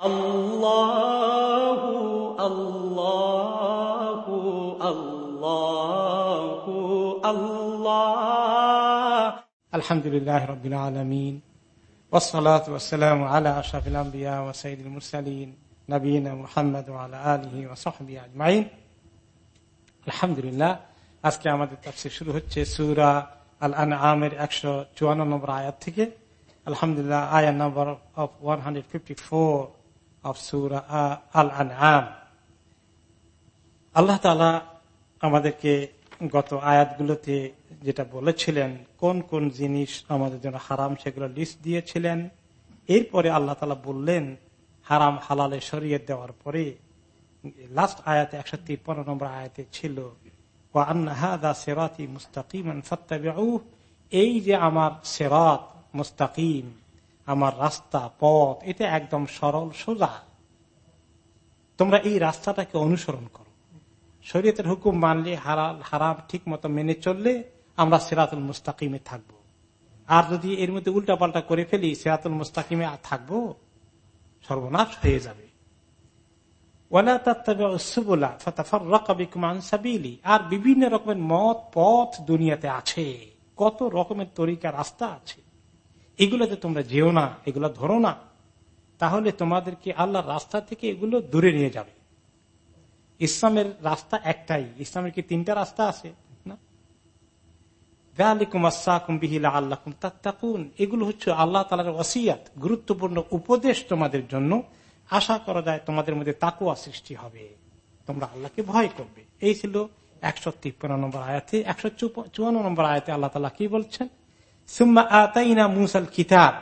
الله الله الله الله الحمد لله رب العالمين والصلاة والسلام على أشرف الأنبياء وسيد المرسلين نبينا محمد وعلى آله وصحبه أجمعين الحمد لله আজকে আমাদের তাফসীর শুরু হচ্ছে সূরা আল আনআমের 154 নম্বর আয়াত থেকে আলহামদুলিল্লাহ আয়াত নম্বর অফ 154 আল্লাহ তাআলা আমাদেরকে গত আয়াতগুলোতে যেটা বলেছিলেন, কোন কোন জিনিস আমাদের জন্য হারাম সেগুলো লিস্ট দিয়েছিলেন। এরপরে আল্লাহ তালা বললেন, হারাম হালালে সরিয়ে দেওয়ার পরে লাস্ট আয়াতে একশো তিপ্পান্ন নম্বর আয়াতে ছিল এই যে আমার সেরাত মুস্তাকিম আমার রাস্তা, পথ, এটা একদম সরল, সোজা। তোমরা এই রাস্তাটাকে অনুসরণ করো। শরীয়তের হুকুম মানলে হারাল হারাম ঠিক মতো মেনে চললে আমরা সেরাতুল মুস্তাকিমে থাকব। আর যদি এর মধ্যে উল্টা পাল্টা করে ফেলি, সেরাতুল মুস্তাকিমে থাকব, সর্বনাশ হয়ে যাবে। আর বিভিন্ন রকমের মত, পথ দুনিয়াতে আছে। কত রকমের তরিকা, রাস্তা আছে। এগুলোতে তোমরা যেও না, এগুলো ধরো না, তাহলে তোমাদেরকে আল্লাহর রাস্তা থেকে এগুলো দূরে নিয়ে যাবে। ইসলামের রাস্তা একটাই। ইসলামের কি তিনটা রাস্তা আছে? এগুলো হচ্ছে আল্লাহ তালার ওসিয়াত গুরুত্বপূর্ণ উপদেশ তোমাদের জন্য। আশা করা যায় তোমাদের মধ্যে তাকুয়া সৃষ্টি হবে। তোমরা আল্লাহকে ভয় করবে। এই ছিল একশো তিপ্পান্ন নম্বর আয়াতে, একশো চুয়ান্ন নম্বর আয়াতে আল্লাহ তালা কি বলছেন? সুম্মা আতাইনা মুসাল কিতাব।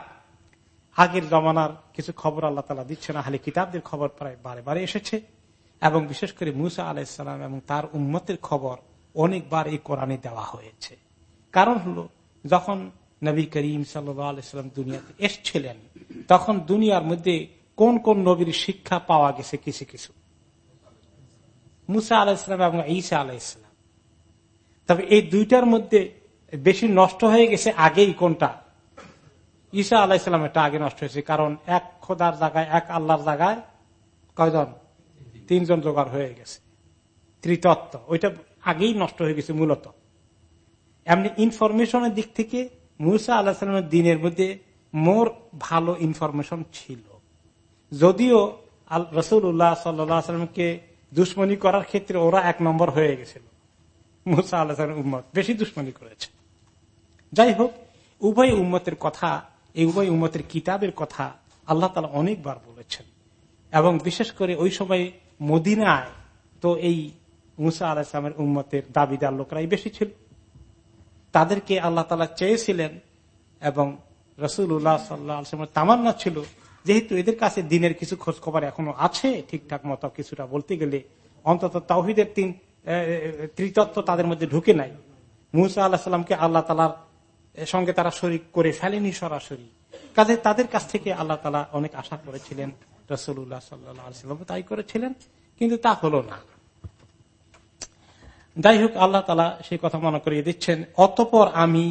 আগের জমানার কিছু খবর আল্লাহ তালা দিচ্ছেন, আহলে কিতাবদের খবর প্রায় বারে বারে এসেছে। এবং বিশেষ করে মুসা আলাহিসাম এবং তার উন্মতের খবর অনেকবার এই কোরআনে দেওয়া হয়েছে। কারণ হলো, যখন নবী করিম সাল্লাম দুনিয়াতে এসছিলেন, তখন দুনিয়ার মধ্যে কোন কোন নবীর শিক্ষা পাওয়া গেছে কিছু কিছু। মুসা আলাহিসাম এবং ঈসা আলাহিসাম তবে এই দুইটার মধ্যে বেশি নষ্ট হয়ে গেছে আগেই কোনটা? ঈসা আলাহিসাম এটা আগে নষ্ট হয়েছে, কারণ এক খোদার জায়গায়, এক আল্লাহর জায়গায় কয়জন? তিনজন জোগাড় হয়ে গেছে। ত্রিতত্ত্ব, ওইটা আগেই নষ্ট হয়ে গেছে মূলত। এমনি ইনফরমেশনের দিক থেকে মুসা আল্লাহামের দিনের মধ্যে মোর ভালো ইনফরমেশন ছিল। যদিও রসুল্লাহ সাল্লামকে দুশ্মনী করার ক্ষেত্রে ওরা এক নম্বর হয়ে গেছিল। মুসা আল্লাহ উম্মত বেশি দুশ্মনী করেছে। যাই হোক উভয় উম্মতের কথা, এই উভয় উম্মতের কিতাবের কথা আল্লাহ তালা অনেকবার বলেছেন। এবং বিশেষ করে ওই সময় মদিনায় তো এই মুসা আলাহিসামের উম্মতের দাবিদার লোকরাই বেশি ছিল। তাদেরকে আল্লাহ তালা চেয়েছিলেন এবং রসুল্লাহ সাল্লাহ তামান্না ছিল, যেহেতু এদের কাছে দিনের কিছু খোঁজ খবর এখনও আছে, ঠিকঠাক মতো কিছুটা বলতে গেলে অন্তত তাহিদের তিন ত্রিতত্ত্ব তাদের মধ্যে ঢুকে নাই। মুসা আল্লাহ সাল্লামকে আল্লাহ তালার সঙ্গে তারা শরিক করে ফেলেনি সরাসরি। কাজে তাদের কাছ থেকে আল্লাহ তালা অনেক আশা করেছিলেন রসুল্লাহ সাল্লাম তাই করেছিলেন, কিন্তু তা হলো না। যাই হোক আল্লাহ তালা সেই কথা মনে করিয়ে দিচ্ছেন, অতপর আমি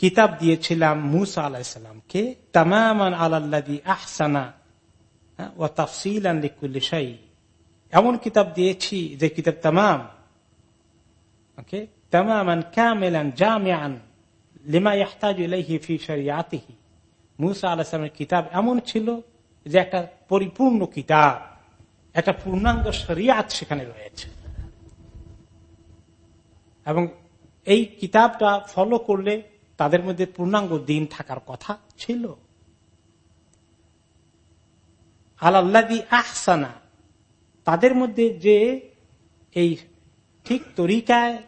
কিতাব দিয়েছিলাম মুসা আলাহিসামকে তামান আল্লাদি আহসানা ও তাফসিল লিকুল্লিশাই এমন কিতাব দিয়েছি যে কিতাব তামাম, ওকে? তামান কামেলান জামিয়ান লিমা ইয়াহতাজ ফি শরিয়াতিহি। মুসা আলাহিসামের কিতাব এমন ছিল যে একটা পরিপূর্ণ কিতাব, একটা পূর্ণাঙ্গ শরিয়াত সেখানে রয়েছে। এবং এই কিতাবটা ফলো করলে তাদের মধ্যে পূর্ণাঙ্গ দিন থাকার কথা ছিল। আল্লাদি আহসানা, তাদের মধ্যে যে এই ঠিক তরিকায়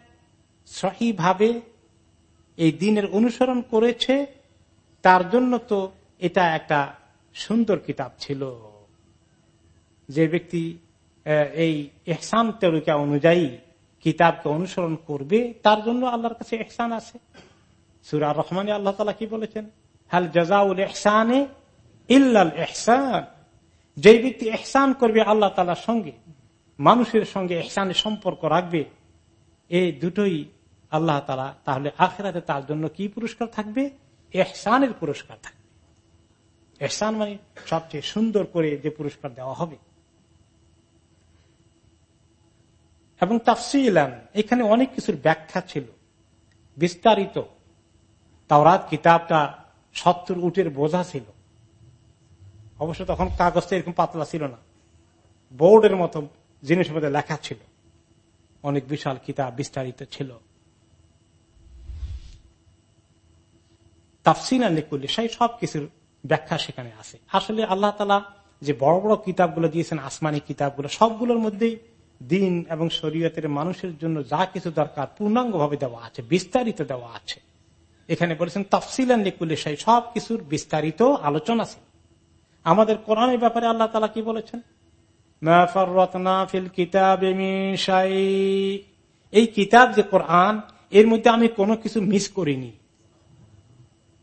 সহিভাবে এই দিনের অনুসরণ করেছে, তার জন্য তো এটা একটা সুন্দর কিতাব ছিল। যে ব্যক্তি এই এহসান তরিকা অনুযায়ী কিতাবকে অনুসরণ করবে, তার জন্য আল্লাহর কাছে এহসান আছে। সুরা রহমানে আল্লাহ তালা কি বলেছেন? হাল জাজাউল এহসানে ইল্লাল এহসান যে ব্যক্তি এহসান করবে আল্লাহ তালার সঙ্গে, মানুষের সঙ্গে এহসানের সম্পর্ক রাখবে এই দুটোই আল্লাহ তালা তাহলে আখেরাতে তার জন্য কি পুরস্কার থাকবে? এহসানের পুরস্কার থাকবে। এহসান মানে সবচেয়ে সুন্দর করে যে পুরস্কার দেওয়া হবে। এবং তাফসিলান, এখানে অনেক কিছুর ব্যাখ্যা ছিল। বিস্তারিত। তাওরাত কিতাবটা সত্তর উটের বোঝা ছিল। অবশ্য তখন কাগজটা এরকম পাতলা ছিল না। বোর্ডের মতো জিনিসের মধ্যে লেখা ছিল। অনেক বিশাল কিতাব বিস্তারিত ছিল। তাফসিনা লিকুল্লি সেই সব কিছুর ব্যাখ্যা সেখানে আছে। আসলে আল্লাহ তালা যে বড় বড় কিতাবগুলো দিয়েছেন, আসমানি কিতাবগুলো, সবগুলোর মধ্যেই দিন এবং শরীয়তের মানুষের জন্য যা কিছু দরকার পূর্ণাঙ্গ ভাবে দেওয়া আছে, বিস্তারিত দেওয়া আছে। এখানে বলেছেন তফসিলান লিকুল্লি সেই সব কিছুর বিস্তারিত আলোচনা আছে। আমাদের কোরআনের ব্যাপারে আল্লাহ তালা কি বলেছেন? ফিল এই কিতাব যে কোরআন, এর মধ্যে আমি কোনো কিছু মিস করিনি।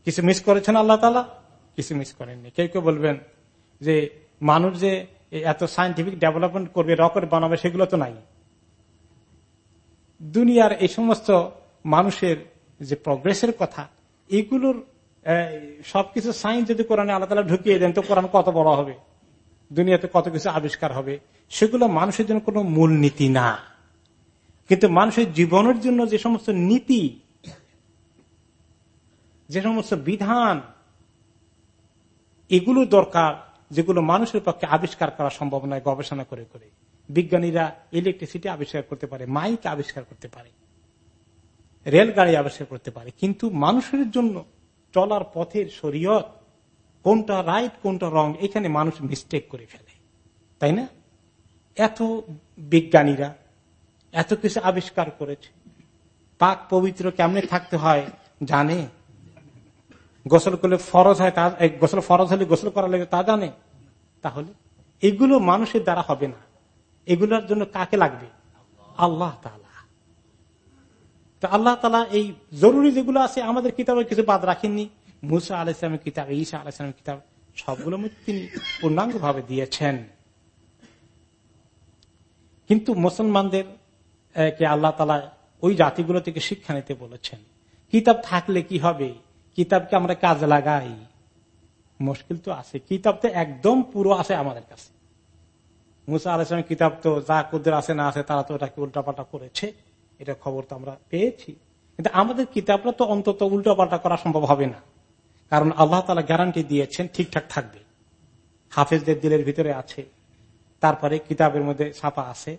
কিছু মিস করেছেন আল্লাহ তালা কিছু মিস করেননি। কেউ কেউ বলবেন যে, মানুষ যে এত সাইন্টিফিক ডেভেলপমেন্ট করবে রকেট বানাবে, সেগুলো তো নাই। দুনিয়ার এই সমস্ত মানুষের যে প্রগ্রেসের কথা, এগুলোর সবকিছু সাইন্স যদি কোরআনে আল্লাহ তালা ঢুকিয়ে দেন, তো কোরআন কত বড় হবে? দুনিয়াতে কত কিছু আবিষ্কার হবে? সেগুলো মানুষের জন্য কোনো মূল নীতি না। কিন্তু মানুষের জীবনের জন্য যে সমস্ত নীতি যে সমস্ত বিধান, এগুলো দরকার যেগুলো মানুষের পক্ষে আবিষ্কার করা সম্ভব নয় গবেষণা করে করে। বিজ্ঞানীরা ইলেকট্রিসিটি আবিষ্কার করতে পারে মাইক আবিষ্কার করতে পারে, রেলগাড়ি আবিষ্কার করতে পারে, কিন্তু মানুষের জন্য চলার পথের শরীয়ত কোনটা রাইট কোনটা রং এখানে মানুষ মিস্টেক করে ফেলে। তাই না? এত বিজ্ঞানীরা এত কিছু আবিষ্কার করেছে। পাক পবিত্র কেমনে থাকতে হয় জানে? গোসল করলে ফরজ হয় তা গোসল ফরজ হলে গোসল করা লাগে তা জানে? তাহলে এগুলো মানুষের দ্বারা হবে না। এগুলোর জন্য কাকে লাগবে? আল্লাহ তালা তো আল্লাহ তালা এই জরুরি যেগুলো আছে আমাদের কিতাবের কিছু বাদ রাখেননি। মুসা আল ইসলামের কিতাব, ঈসা আল ইসলামের কিতাব, সবগুলো তিনি পূর্ণাঙ্গ ভাবে দিয়েছেন। কিন্তু মুসলমানদের আল্লাহ তালা ওই জাতিগুলো থেকে শিক্ষা নিতে বলেছেন। কিতাব থাকলে কি হবে? কিতাবকে আমরা কাজে লাগাই। মুশকিল তো আছে। কিতাব তো একদম পুরো আছে আমাদের কাছে। মুসা আলাইসলামের কিতাব তো যা কুদের আছে না আছে, তারা তো ওটাকে উল্টাপাল্টা করেছে। এটা খবর তো আমরা পেয়েছি। কিন্তু আমাদের কিতাবটা তো অন্তত উল্টাপাল্টা করা সম্ভব হবে না। কারণ আল্লাহ তালা গ্যারান্টি দিয়েছেন, ঠিকঠাক থাকবে। হাফেজদের দিলের ভিতরে আছে। তারপরে কিতাবের মধ্যে ছাপা আছে।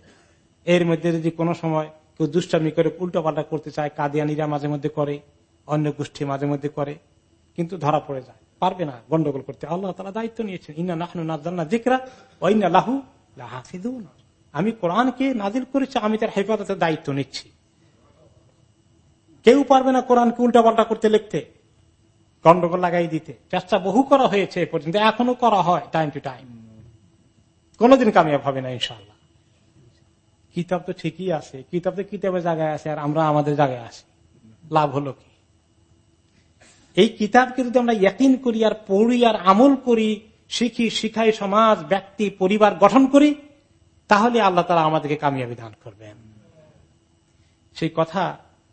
এর মধ্যে যদি কোনো সময় কেউ দুষ্টামি করে উল্টাপাল্টা করতে চায়, কাদিয়ানিরা মাঝে মধ্যে করে। অন্য গোষ্ঠী মাঝে মধ্যে করে, কিন্তু ধরা পড়ে যায়। পারবে না গন্ডগোল করতে। আল্লাহ তালা দায়িত্ব নিয়েছেন, ইন্না নাহনু নাজান্না জিকরা ওইনা লাহু আমি কোরআনকে নাজিল করেছি, আমি তার হেফাজতের দায়িত্ব নিচ্ছি। কেউ পারবে না কোরআনকে উল্টা পাল্টা করতে লিখতে, গন্ডগোল লাগাই দিতে। চেষ্টা বহু করা হয়েছে পর্যন্ত, এখনও করা হয় টাইম টু টাইম। কোনদিন কামিয়াব হবে না ইনশাল্লাহ কিতাব তো ঠিকই আছে, কিতাব তো কিতাবের জায়গায় আছে, আর আমরা আমাদের জায়গায় আছি। লাভ হলো কি? এই কিতাবকে যদি আমরা ইয়াকিন করি আর পড়ি আর আমল করি, শিখি, শিখাই সমাজ, ব্যক্তি, পরিবার গঠন করি, তাহলে আল্লাহ তালা আমাদেরকে কামিয়াবি দান করবেন। সেই কথা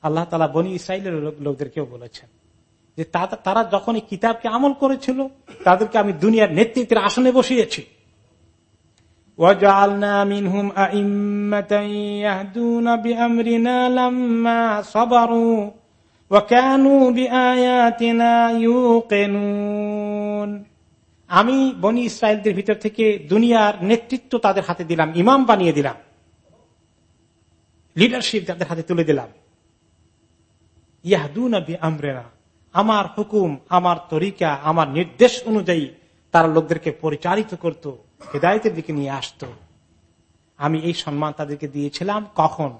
আল্লাহ তালা বনি ইসরায়েলের লোকদেরকেও বলেছেন যে তারা যখন এই কিতাবকে আমল করেছিল, তাদেরকে আমি দুনিয়ার নেতৃত্বের আসনে বসিয়েছি। ওয়াজালনা আমি বনি ইসরায়েলদের ভিতর থেকে দুনিয়ার নেতৃত্ব তাদের হাতে দিলাম, ইমাম বানিয়ে দিলাম লিডারশিপ তাদের হাতে তুলে দিলাম। ইয়াহদুন আমরেনা আমার হুকুম, আমার তরিকা, আমার নির্দেশ অনুযায়ী তারা লোকদেরকে পরিচালিত করত, হেদায়তের দিকে নিয়ে আসত। আমি এই সম্মান তাদেরকে দিয়েছিলাম কখন?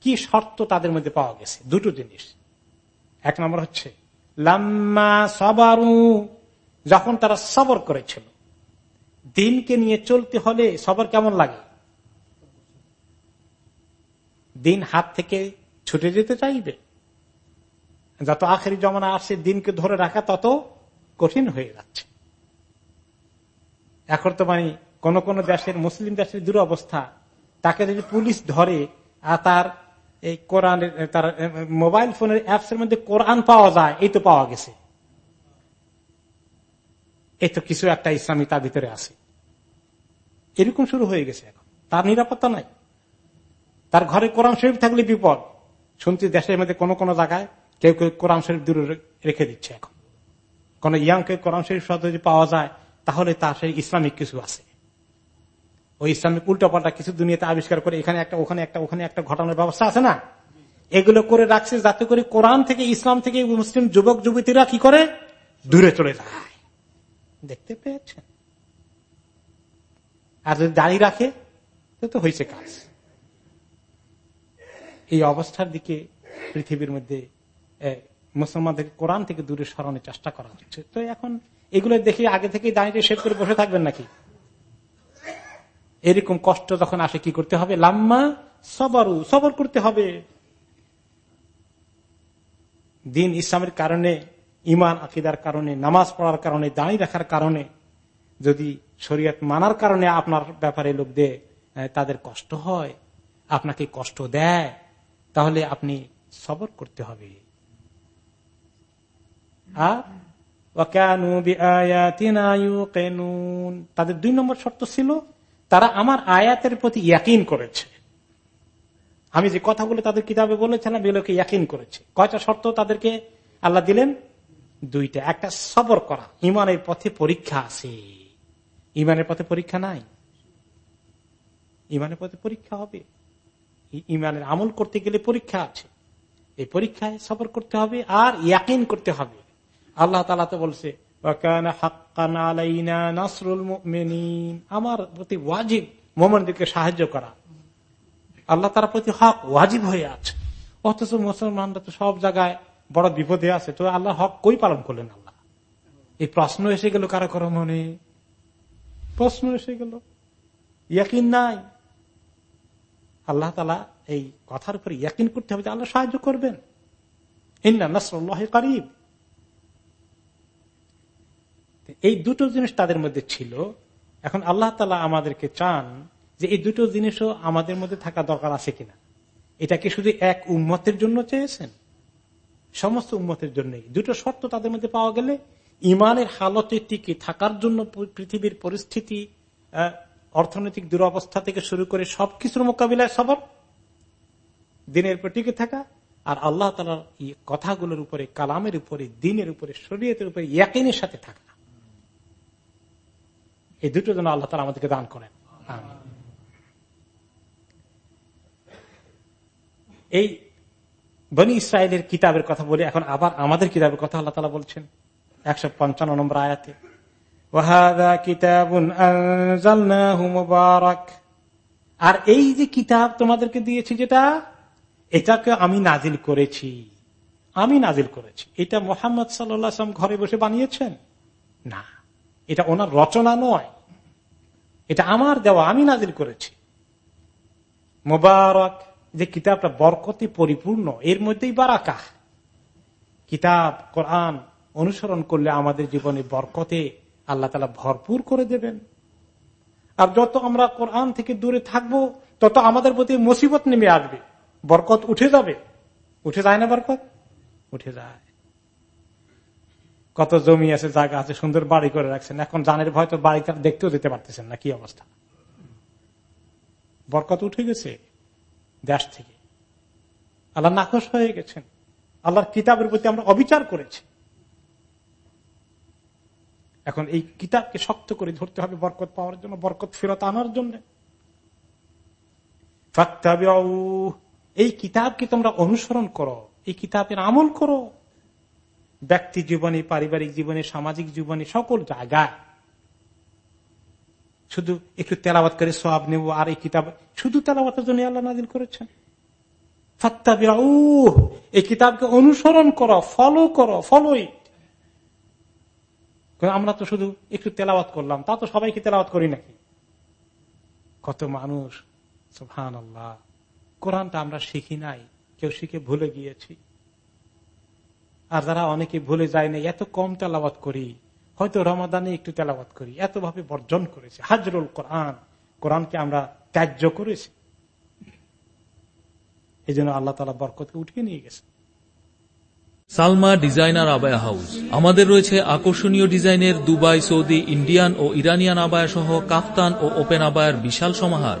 কি শর্ত তাদের মধ্যে পাওয়া গেছে? দুটো জিনিস। এক নম্বর হচ্ছে, লাম্মা সবারু, যখন তারা সবর করেছিল, দিনকে নিয়ে চলতে হলে সবর কেমন লাগে? দিন হাত থেকে ছুটে যেতে চাইবে। যত আখেরি জমানা আসছে দিনকে ধরে রাখা তত কঠিন হয়ে যাচ্ছে। এখন তো মানে কোন কোন দেশের, মুসলিম দেশের দুরবস্থা, তাকে যদি পুলিশ ধরে আর তার এই কোরআনের তার মোবাইল ফোনের অ্যাপস এর মধ্যে কোরআন পাওয়া যায়, এই তো পাওয়া গেছে। এই তো কিছু একটা ইসলামী তার ভিতরে আছে। এরকম শুরু হয়ে গেছে এখন। তার নিরাপত্তা নাই। তার ঘরে কোরআন শরীফ থাকলে বিপদ। শুনছি দেশের মধ্যে কোনো কোনো জায়গায় কেউ কেউ কোরআন শরীফ দূরে রেখে দিচ্ছে এখন। কোন ইয়াংকে কোরআন শরীফ যদি পাওয়া যায়, তাহলে তার সেই ইসলামিক কিছু আছে। ওই ইসলামিক উল্টাপাল্টা কিছু দুনিয়াতে আবিষ্কার করে এখানে একটা, ওখানে একটা ওখানে একটা ঘটানোর ব্যবস্থা আছে না? এগুলো করে রাখছে যাতে করে কোরআন থেকে ইসলাম থেকে মুসলিম যুবক, যুবতীরা কি করে? দূরে চলে যায়। দেখতে পেয়েছেন? আর যদি দাঁড়িয়ে রাখে, তো হয়েছে কাজ। এই অবস্থার দিকে পৃথিবীর মধ্যে মুসলমানদের কোরআন থেকে দূরে সরানোর চেষ্টা করা হচ্ছে। তো এখন এগুলো দেখে আগে থেকে দাঁড়িয়ে শেষ করে বসে থাকবেন নাকি? এরকম কষ্ট যখন আসে, কি করতে হবে? লাম্মা সবরু, সবর করতে হবে। দিন ইসলামের কারণে ইমান আকিদার কারণে, নামাজ পড়ার কারণে, দাঁড়িয়ে রাখার কারণে, যদি শরীয়ত মানার কারণে আপনার ব্যাপারে লোকদের তাদের কষ্ট হয়, আপনাকে কষ্ট দেয়, তাহলে আপনি সবর করতে হবে। আর তাদের দুই নম্বর শর্ত ছিল তারা আমার আয়াতের প্রতি ইয়াকিন করেছে। আমি যে কথাগুলো তাদের কিতাবে বলেছিলাম, এগুলোকে ইয়াকিন করেছে। কয়টা শর্ত তাদেরকে আল্লাহ দিলেন? দুইটা। একটা, সবর করা। ইমানের পথে পরীক্ষা আছে। ইমানের পথে পরীক্ষা নাই। ইমানের পথে পরীক্ষা হবে। ইমানের আমল করতে গেলে পরীক্ষা আছে। এই পরীক্ষায় সফর করতে হবে আর ইয়াকিন করতে হবে। আল্লাহ তালা তো বলছে আমার প্রতি ওয়াজিব মোমনদেরকে সাহায্য করা। আল্লাহ তার প্রতি হক ওয়াজিব হয়ে আছে। অথচ মুসলমানরা তো সব জায়গায় বড় বিপদে আছে, তো আল্লাহ হক কই পালন করলেন আল্লাহ? এই প্রশ্ন এসে গেল কারও কারও মনে। প্রশ্ন এসে গেল। ইয়াকিন নাই। আল্লাহ তালা এই কথার উপরে ইয়াকিন করতে হবে আল্লাহ সাহায্য করবেন। ইন্না নাসল্লাহ করিব। এই দুটো জিনিস তাদের মধ্যে ছিল। এখন আল্লাহ তালা আমাদেরকে চান যে এই দুটো জিনিসও আমাদের মধ্যে থাকা দরকার আছে কিনা। এটা কি শুধু এক উম্মতের জন্য চেয়েছেন? সমস্ত উম্মতের জন্যই। দুটো শর্ত তাদের মধ্যে পাওয়া গেলে ইমানের হালতে টিকে থাকার জন্য পৃথিবীর পরিস্থিতি অর্থনৈতিক দুরবস্থা থেকে শুরু করে সবকিছুর মোকাবিলায় সবার, দিনের উপর টিকে থাকা, আর আল্লাহ তালার কথাগুলোর উপরে, কালামের উপরে, দিনের উপরে, শরীয়তের উপরে, ইয়াকিনের সাথে থাকা। এই দুটো জন্য আল্লাহ তালা আমাদেরকে দান করেন। এই বনি ইসরায়েলের কিতাবের কথা বলে এখন আবার আমাদের কিতাবের কথা আল্লাহ তালা বলছেন একশো পঞ্চান্ন নম্বর আয়াতে। আর এই যে কিতাব তোমাদেরকে দিয়েছি যেটা, এটাকে আমি নাজিল করেছি। আমি নাজিল করেছি। এটা মোহাম্মদ সাল্লাম ঘরে বসে বানিয়েছেন? না। এটা ওনার রচনা নয়। এটা আমার দেওয়া, আমি নাজিল করেছি। মোবারক, যে কিতাবটা বরকতে পরিপূর্ণ, এর মধ্যেই বারাকা কিতাব, কোরআন অনুসরণ করলে আমাদের জীবনে বরকতে আল্লাহ তালা ভরপুর করে দেবেন। আর যত আমরা কোরআন থেকে দূরে থাকব, তত আমাদের প্রতি মুসিবত নেমে আসবে। বরকত উঠে যাবে। উঠে যায় না বরকত? উঠে যায়। কত জমি আছে, জায়গা আছে, সুন্দর বাড়ি করে রাখছেন। এখন জানের ভয় তো বাড়িটা দেখতেও যেতে পারতেছেন না, কি অবস্থা? বরকত উঠে গেছে দেশ থেকে। আল্লাহ নাকশ হয়ে গেছেন। আল্লাহর কিতাবের প্রতি আমরা অবিচার করেছি। এখন এই কিতাবকে শক্ত করে ধরতে হবে বরকত পাওয়ার জন্য, বরকত ফেরত আনার জন্য। এই কিতাবকে তোমরা অনুসরণ করো, এই কিতাবের আমল করো। ব্যক্তি জীবনে, পারিবারিক জীবনে, সামাজিক জীবনে, সকল জায়গায়। শুধু একটু তেলাবাত করে সব নেব আর এই কিতাব শুধু তেলাবাতের জন্য আল্লাহ নাজিল করেছেন। এই কিতাবকে অনুসরণ করো ফলো করো ফলো আমরা তো শুধু একটু তেলাওয়াত করলাম, তা তো সবাইকে তেলাওয়াত করি নাকি? কত মানুষ কোরআনটা আমরা শিখি নাই, কেউ শিখে ভুলে গিয়েছি। আর যারা অনেকে ভুলে যায় না এত কম তেলাওয়াত করি। হয়তো রমাদানে একটু তেলাওয়াত করি। এত ভাবে বর্জন করেছি। হাজরুল কোরআন। কোরআনকে আমরা ত্যায্য করেছি। এই জন্য আল্লাহ তালা বরকতকে উঠিয়ে নিয়ে গেছে সালমা ডিজাইনার আবায়া হাউস। আমাদের রয়েছে আকর্ষণীয় ডিজাইনের দুবাই, সৌদি, ইন্ডিয়ান ও ইরানিয়ান আবায়া সহ কাফতান ও ওপেন আবায়ার বিশাল সমাহার।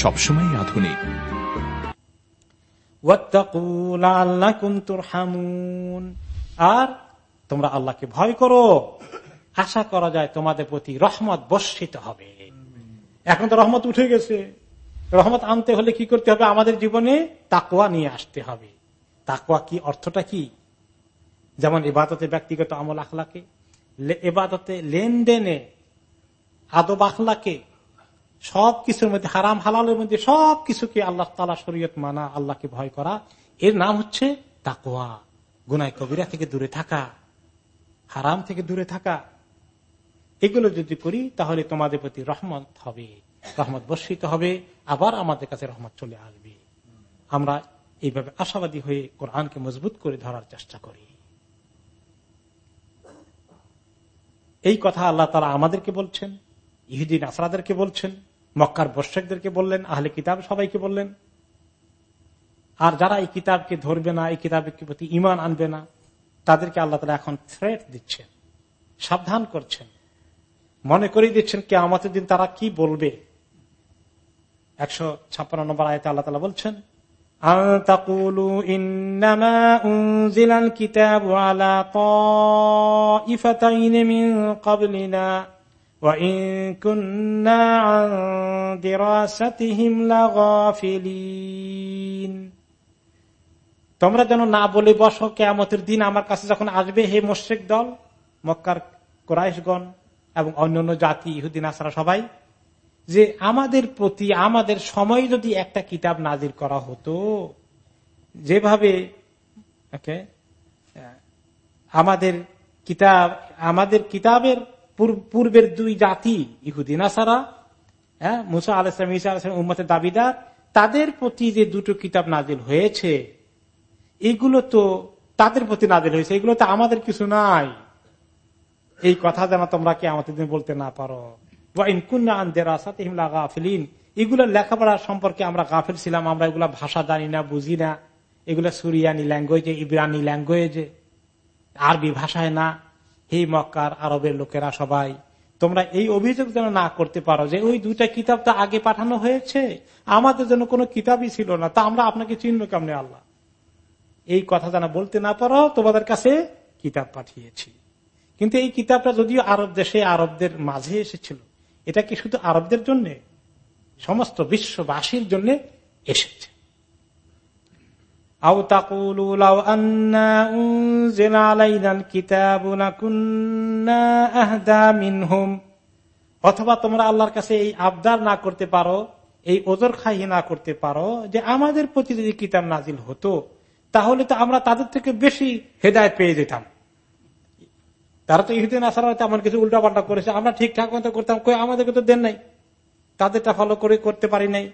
সবসময় আধুনিক। আর তোমরা আল্লাহকে ভয় করো। আশা করা যায় তোমাদের প্রতি রহমত বর্ষিত হবে। এখন তো রহমত উঠে গেছে। রহমত আনতে হলে কি করতে হবে? আমাদের জীবনে তাকুয়া নিয়ে আসতে হবে। তাকুয়া কি? অর্থটা কি? যেমন এবাদতে ব্যক্তিগত আমল আখলাকে এবাদতে লেনদেনে আদব আখলাকে সব কিছুর মধ্যে, হারাম, হালালের মধ্যে সব কিছুকে আল্লাহ তালা শরীয়ত মানা, আল্লাহকে ভয় করা। এর নাম হচ্ছে তাকোয়া গুনায় কবিরা থেকে দূরে থাকা, হারাম থেকে দূরে থাকা। এগুলো যদি করি, তাহলে তোমাদের প্রতি রহমত হবে, রহমত বর্ষিত হবে, আবার আমাদের কাছে রহমত চলে আসবে। আমরা এইভাবে আশাবাদী হয়ে কোরআনকে মজবুত করে ধরার চেষ্টা করি। এই কথা আল্লাহ তারা আমাদেরকে বলছেন ইহুদিন আসরাদেরকে বলছেন মক্কার বর্ষকদেরকে বললেন, আহলে কিতাব সবাইকে বললেন। আর যারা এই কিতাবকে ধরবে না, এই কিতাবের প্রতি ইমান আনবে না, তাদেরকে আল্লাহ তালা এখন থ্রেট দিচ্ছেন, সাবধান করছেন। মনে করিয়ে দিচ্ছেন কে আমাদের দিন তারা কি বলবে? একশো ছাপ্পান্ন নম্বর আয়তে আল্লাহ তালা বলছেন তোমরা যেন না বলে বসো কেমতের দিন আমার কাছে যখন আসবে হে মোশেক দল, মক্কার কোরাইশগণ এবং অন্যান্য জাতি ইহুদিন আসারা সবাই, যে আমাদের প্রতি, আমাদের সময় যদি একটা কিতাব নাজির করা হতো, যেভাবে আমাদের কিতাব, আমাদের কিতাবের পূর্বের দুই জাতি ইহুদিন আসারা হ্যাঁ মুসা আলাইসলাম ইসা আলাইসলাম উম্মতের দাবিদার, তাদের প্রতি যে দুটো কিতাব নাজিল হয়েছে, এগুলো তো তাদের প্রতি নাজিল হয়েছে, এগুলো তো আমাদের কিছু নাই। এই কথা যেন তোমরা কি আমাদের দিন বলতে না পারো। এগুলো লেখাপড়া সম্পর্কে আমরা গাফেল ছিলাম, আমরা এগুলা ভাষা জানি না, বুঝি না। এগুলো সুরিয়ানি ল্যাঙ্গুয়েজে, ইব্রানি ল্যাঙ্গুয়েজে, আরবি ভাষায় না। হে মক্কার আরবের লোকেরা সবাই, তোমরা এই অভিযোগ যেন না করতে পারো যে ওই দুইটা কিতাব তো আগে পাঠানো হয়েছে, আমাদের জন্য কোনো কিতাবই ছিল না, তা আমরা আপনাকে চিহ্ন কেমনে আল্লাহ? এই কথা যেন বলতে না পারো, তোমাদের কাছে কিতাব পাঠিয়েছি। কিন্তু এই কিতাবটা যদিও আরব দেশে আরবদের মাঝে এসেছিল, এটা কি শুধু আরবদের জন্য? সমস্ত বিশ্ববাসীর জন্য এসেছে। অথবা তোমরা আল্লাহর কাছে এই আবদার না করতে পারো, এই ওজর খাহি না করতে পারো যে আমাদের প্রতি যদি কিতাব নাজিল হতো, তাহলে তো আমরা তাদের থেকে বেশি হেদায়ত পেয়ে যেতাম। তারা তো ইহুদিন আসার তেমন কিছু উল্টাপাল্টা করেছে, আমরা ঠিকঠাক মতো করতাম, কই আমাদেরকে তো দেন নাই। তাদেরটা ফলো করে করতে পারি নাই,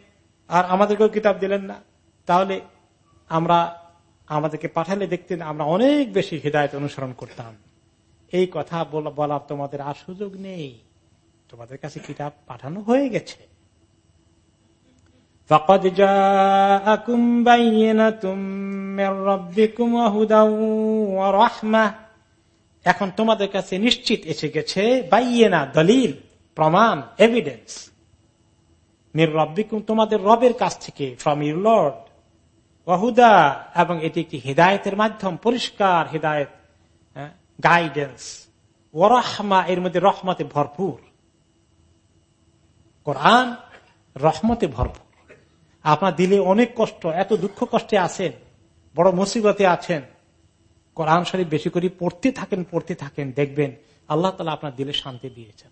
আর আমাদেরকেও কিতাব দিলেন না। তাহলে আমরা আমাদেরকে পাঠালে দেখতেন আমরা অনেক বেশি হৃদায়ত অনুসরণ করতাম। এই কথা বলার তোমাদের আর সুযোগ নেই। তোমাদের কাছে কিতাব পাঠানো হয়ে গেছে। এখন তোমাদের কাছে নিশ্চিত এসে গেছে বাইয়েনা দলিল, প্রমাণ এভিডেন্স মির রব্বিকুম তোমাদের রবের কাছ থেকে ফ্রম ইউর লর্ড ওয়াহুদা এবং এটি একটি হৃদায়তের মাধ্যম, পরিষ্কার হৃদায়ত গাইডেন্স ওরহমা এর মধ্যে রহমতে ভরপুর। কোরআন রহমতে ভরপুর। আপনার দিলে অনেক কষ্ট, এত দুঃখ কষ্টে আছেন, বড় মুসিবতে আছেন। কোরআন শরীফ বেশি করে পড়তে থাকেন পড়তে থাকেন, দেখবেন আল্লাহ তালা আপনার দিলে শান্তি দিয়েছেন।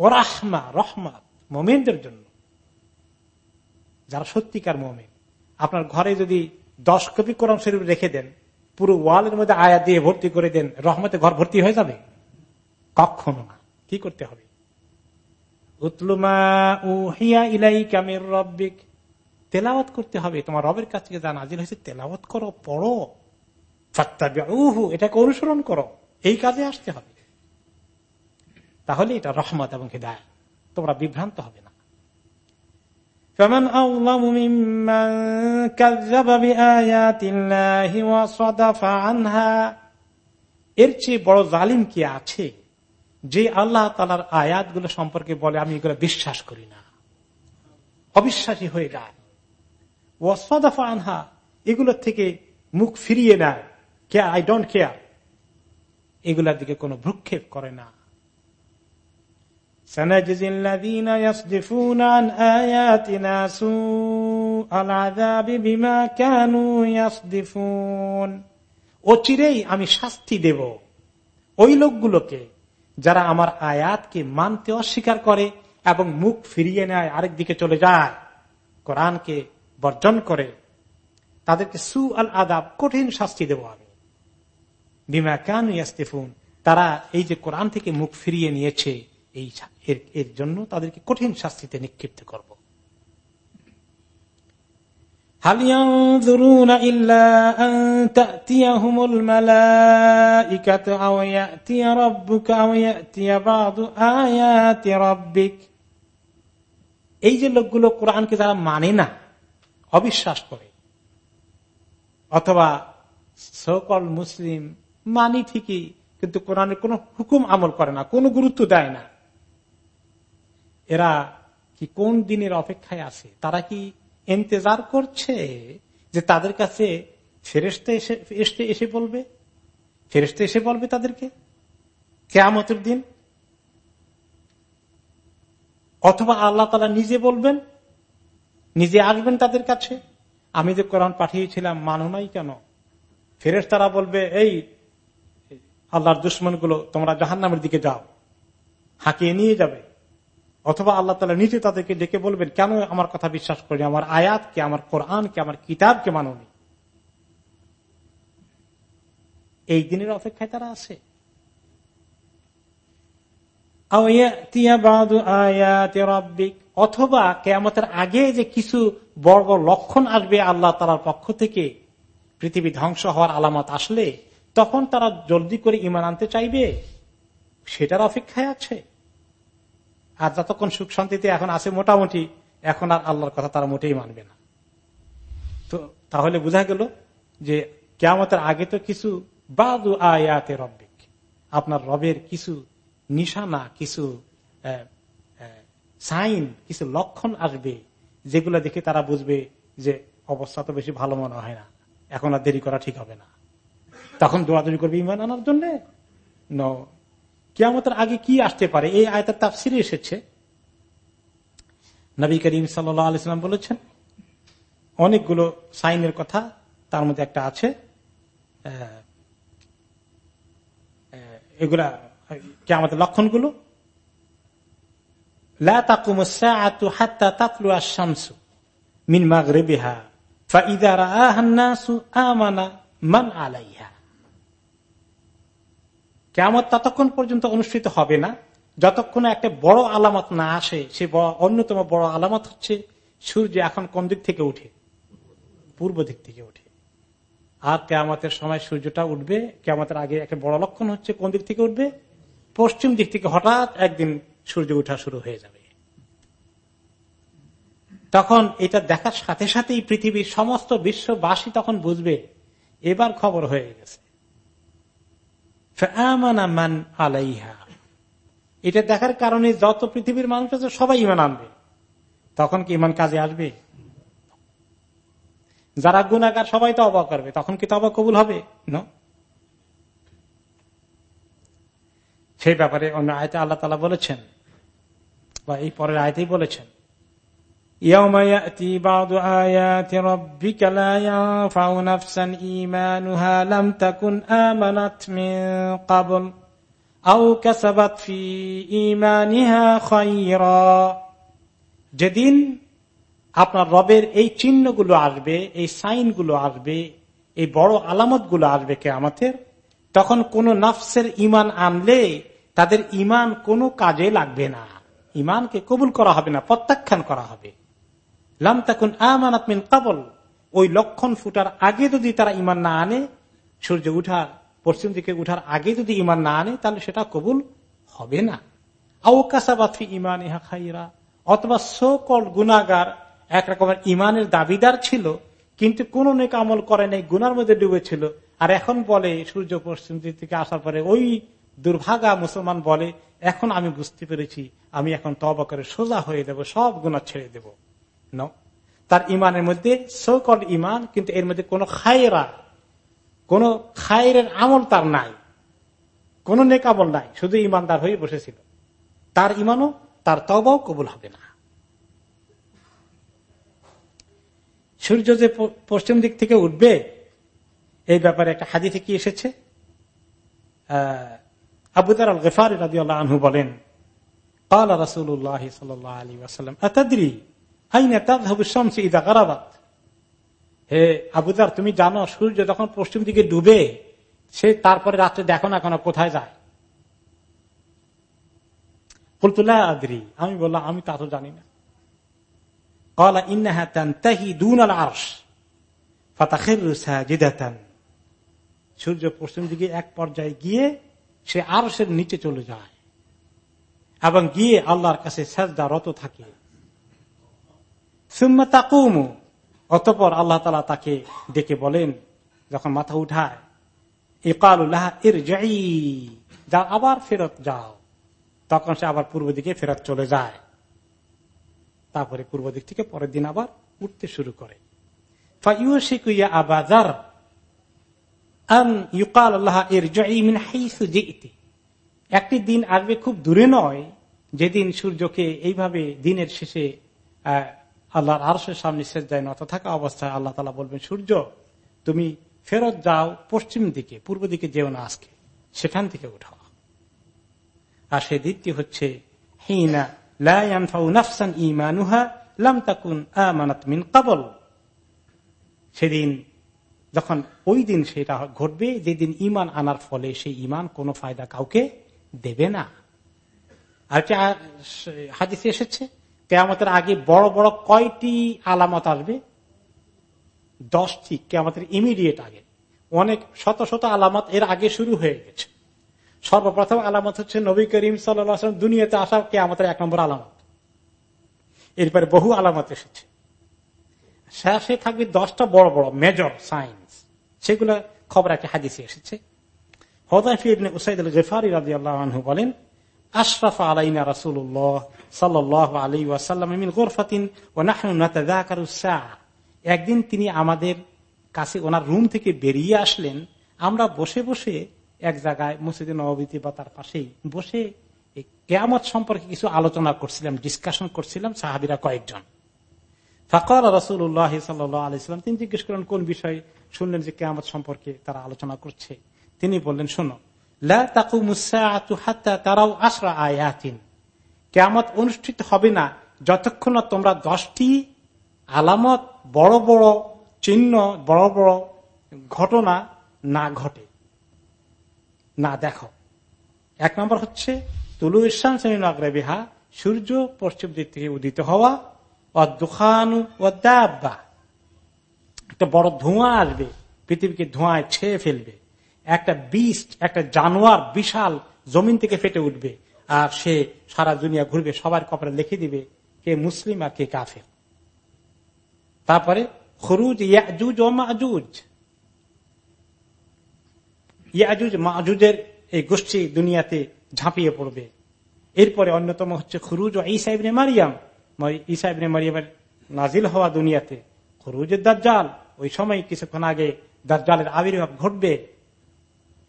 ও রাহমা রহমাত মোমেনদের জন্য। যারা সত্যিকার মোমেন, আপনার ঘরে যদি দশ কপি কোরআন শরীফ রেখে দেন, পুরো ওয়ালের মধ্যে আয়া দিয়ে ভর্তি করে দেন, রহমতে ঘর ভর্তি হয়ে যাবে? কখনো না। কি করতে হবে? তেলাওয়াত করতে হবে। তোমার রবের কাছ থেকে যা নাজিল হয়েছে, তেলাওয়াত করো, পড়ো। উহু এটাকে অনুসরণ করো। এই কাজে আসতে হবে। তাহলে এটা রহমত এবং হৃদায় তোমরা বিভ্রান্ত হবে না فمن أظلم ممن كذب بآيات الله وصدف عنها এর চেয়ে বড় জালিম কি আছে যে আল্লাহ তালার আয়াতগুলো সম্পর্কে বলে আমি এগুলো বিশ্বাস করি না অবিশ্বাসী হয়ে যায় ওয়াসদাফা আনহা এগুলোর থেকে মুখ ফিরিয়ে নেয় কেয়ার আই ডোন্ট কেয়ার এগুলার দিকে কোনো ভ্রুক্ষেপ করে না سنجزي الذين يصدفون عن آياتنا سوء العذاب بما كانوا يصدفون অচিরেই আমি শাস্তি দেব ওই লোকগুলোকে যারা আমার আয়াতকে মানতে অস্বীকার করে এবং মুখ ফিরিয়ে নেয় আরেক দিকে চলে যায় কোরআনকে বর্জন করে তাদেরকে সু আল আদাব কঠিন শাস্তি দেব আমি বিমা কান ইয়াস্তিফুন তারা এই যে কোরআন থেকে মুখ ফিরিয়ে নিয়েছে এই এর জন্য তাদেরকে কঠিন শাস্তিতে নিক্ষিপ্ত করব। এই যে লোকগুলো কোরআনকে যারা মানে না, অবিশ্বাস করে, অথবা সকল মুসলিম মানি ঠিকই, কিন্তু কোরআনের কোন হুকুম আমল করে না, কোনো গুরুত্ব দেয় না। এরা কি কোন দিনের অপেক্ষায় আছে? তারা কি ইন্তজার করছে যে তাদের কাছে ফেরেস্তে এসে এসে এসে বলবে? ফেরেস্তে এসে বলবে তাদেরকে? কেয়ামতের দিন? অথবা আল্লাহ তালা নিজে বলবেন? নিজে আসবেন তাদের কাছে? আমি যে কোরআন পাঠিয়েছিলাম, মানো নাই কেন? ফেরেস তারা বলবে, এই, আল্লাহর দুশ্মনগুলো তোমরা জাহান্নামের দিকে যাও। হাঁকিয়ে নিয়ে যাবে। অথবা আল্লাহ তালা নিজে তাদেরকে ডেকে বলবেন, কেন আমার কথা বিশ্বাস করি আমার আয়াতকে আমার কোরআনকে আমার কিতাবকে মাননি? এই দিনের অপেক্ষায় তারা আছে। অথবা কেয়ামতের আগে যে কিছু বড় লক্ষণ আসবে আল্লাহ তালার পক্ষ থেকে, পৃথিবী ধ্বংস হওয়ার আলামত আসলে, তখন তারা জলদি করে ইমান আনতে চাইবে, সেটার অপেক্ষায় আছে। আর যতক্ষণ সুখ শান্তিতে এখন আছে মোটামুটি, এখন আর আল্লাহর কথা তারা মোটেই মানবে না। তো তাহলে বোঝা গেল যে কেয়ামতের আগে তো কিছু বাদু আয়াতে রব্বিক। আপনার রবের কিছু নিশানা, কিছু সাইন, কিছু লক্ষণ আসবে, যেগুলো দেখে তারা বুঝবে যে অবস্থা তো বেশি ভালো মনে হয় না। এখন আর দেরি করা ঠিক হবে না। তখন দৌড়াদৌড়ি করবে ইমান আনার জন্য? ন কেয়ামতের আগে কি আসতে পারে? এই আয়তার তাফসিরে এসেছে। নবী করিম সাল্লাম বলেছেন, অনেকগুলো সাইনের কথা তার মধ্যে একটা আছে। এগুলা কেয়ামতের লক্ষণগুলো। মিন মাগরেবিহা ফাইদারা আহান্নাসু আমানা মান আলাইহা। কেমন ততক্ষণ পর্যন্ত অনুষ্ঠিত হবে না। যতক্ষণ একটা বড় আলামত না আসে, সে অন্যতম বড় আলামত হচ্ছে সূর্য এখন কোন দিক থেকে উঠে? পূর্ব দিক থেকে উঠে। আর কেয়ামতের সময় সূর্যটা উঠবে, কেয়ামতের আগে একটা বড় লক্ষণ হচ্ছে কোন দিক থেকে উঠবে? পশ্চিম দিক থেকে হঠাৎ একদিন সূর্য উঠা শুরু হয়ে যাবে। তখন এটা দেখার সাথে সাথেই পৃথিবীর সমস্ত বিশ্ববাসী তখন বুঝবে, এবার খবর হয়ে গেছে। আলাইহা। এটা দেখার কারণে যত পৃথিবীর মানুষ আছে, সবাই ইমান আনবে। তখন কি ইমান কাজে আসবে? যারা গুণাগার সবাই তো অবাক করবে। তখন কি তবা কবুল হবে? সেই ব্যাপারে অন্য আয়তে আল্লাহ তালা বলেছেন, বা এই পরের আয়তেই বলেছেন يوم يأتي بعض آيات ربك لا ينفع نفسا إيمانها لم تكن آمنت من قبل أو كسبت في إيمانها خيرا যেদিন আপনার রবের এই চিহ্নগুলো আসবে এই সাইনগুলো আসবে এই বড় আলামত গুলো আসবে কে আমাদের তখন কোন নফসের ইমান আনলে তাদের ইমান কোনো কাজে লাগবে না ইমানকে কবুল করা হবে না প্রত্যাখ্যান করা হবে লাম তাকুন আমানাত মিন কাবল। ওই লক্ষণ ফুটার আগে যদি তারা ইমান না আনে, সূর্য উঠার, পশ্চিম দিকে উঠার আগে যদি ইমান না আনে, তাহলে সেটা কবুল হবে না। আউকাসাবাফি ইমান ইহা অথবা সকল গুনাগার এক রকমের ইমানের দাবিদার ছিল, কিন্তু কোন নেক আমল করে নাই, গুনার মধ্যে ডুবেছিল। আর এখন বলে সূর্য পশ্চিম দিক থেকে আসার পরে ওই দুর্ভাগা মুসলমান বলে, এখন আমি বুঝতে পেরেছি, আমি এখন তবা করে সোজা হয়ে দেব, সব গুণা ছেড়ে দেব। তার ইমানের মধ্যে সকল ইমান কিন্তু এর মধ্যে কোন খায়রা কোন খায়ের আমল তার নাই কোন নেক আমল নাই শুধু ইমানদার হয়ে বসেছিল তার ইমানও তার তবাও কবুল হবে না সূর্য যে পশ্চিম দিক থেকে উঠবে এই ব্যাপারে একটা হাদিতে কি এসেছে আবুদার আল গেফার রাজি আল্লাহ আনহু বলেন قال رسول الله صلى الله عليه وسلم أتدري হে আবুদার তুমি জানো, সূর্য যখন পশ্চিম দিকে ডুবে, সে তারপরে রাত্রে দেখো না কেন, কোথায় যায়? ফুলতুল্লাহ আদরি। আমি বললাম, আমি তা তো জানি না। কলা, ইন্নাহা সূর্য পশ্চিম দিকে এক পর্যায়ে গিয়ে সে আরসের নিচে চলে যায় এবং গিয়ে আল্লাহর কাছে সাজদারত থাকে। অতপর আল্লাহ তালা তাকে ডেকে বলেন, যখন মাথা উঠায় ইকালুল্লাহ এর যাই যা আবার ফেরত যাও। তখন সে আবার পূর্ব দিকে ফেরত চলে যায়। তারপরে পূর্ব দিক থেকে পরের দিন আবার উঠতে শুরু করে। একটি দিন আসবে খুব দূরে নয়, যেদিন সূর্যকে এইভাবে দিনের শেষে আল্লাহর আরশের সামনে যায় নত থাকা অবস্থায় আল্লাহ তালা বলবেন, সূর্য, তুমি ফেরত যাও পশ্চিম দিকে, পূর্ব দিকে যেও না আজকে, সেখান থেকে উঠাও। আর সে দ্বিতীয় হচ্ছে সেদিন, যখন ওই দিন সেটা ঘটবে, যেদিন ইমান আনার ফলে সেই ইমান কোনো ফায়দা কাউকে দেবে না। আর হাদিসে এসেছে কেয়ামতের আগে বড় বড় কয়টি আলামত আসবে? দশটি, কেয়ামতের ইমিডিয়েট আগে। অনেক শত শত আলামত এর আগে শুরু হয়ে গেছে। সর্বপ্রথম আলামত হচ্ছে নবী করিম সাল্লাম দুনিয়াতে আসা কেয়ামতের এক নম্বর আলামত। এরপরে বহু আলামত এসেছে। শেষে থাকবে দশটা বড় বড় মেজর সায়েন্স সেগুলো খবর একটা হাদিসে এসেছে। হদাফি উসাইদ আল গেফারি রাজি আল্লাহ বলেন আশরাফ আলাইনা রাসুল্লাহ একদিন তিনি আমাদের কাছে ওনার রুম থেকে বেরিয়ে আসলেন। আমরা বসে বসে এক জায়গায় মসজিদে নবীতি বা তার পাশেই বসে কেয়ামত সম্পর্কে কিছু আলোচনা করছিলাম ডিসকাশন করছিলাম সাহাবিরা কয়েকজন। ফাকর রসুল্লাহ সাল্লাম তিনি জিজ্ঞেস করেন, কোন বিষয় শুনলেন যে কেয়ামত সম্পর্কে তারা আলোচনা করছে? তিনি বললেন, শোনো কেয়ামত অনুষ্ঠিত হবে না যতক্ষণ না তোমরা দশটি আলামত, বড় বড় চিহ্ন, বড় বড় ঘটনা না ঘটে। না দেখো। এক নম্বর হচ্ছে, তুলু ইসান বিহা সূর্য পশ্চিম দিক থেকে উদিত হওয়া ও দুখানু ও দাব্বা। একটা বড় ধোঁয়া আসবে, পৃথিবীকে ধোঁয়ায় ছেয়ে ফেলবে। একটা বিস্ট একটা জানোয়ার বিশাল জমিন থেকে ফেটে উঠবে আর সে সারা দুনিয়া ঘুরবে, সবার কপালে লিখে দিবে কে মুসলিম আর কে কাফের। তারপরে, খরুজ ইয়াজুজ ও মাজুজ। ইয়াজুজ, মাজুজের এই গোষ্ঠী দুনিয়াতে ঝাঁপিয়ে পড়বে। এরপরে অন্যতম হচ্ছে খরুজ ও ইসাইবনে মারিয়াম। ইসাইবনে মারিয়ামের নাজিল হওয়া দুনিয়াতে খরুজের দাজ্জাল, ওই সময় কিছুক্ষণ আগে দাজ্জালের আবির্ভাব ঘটবে।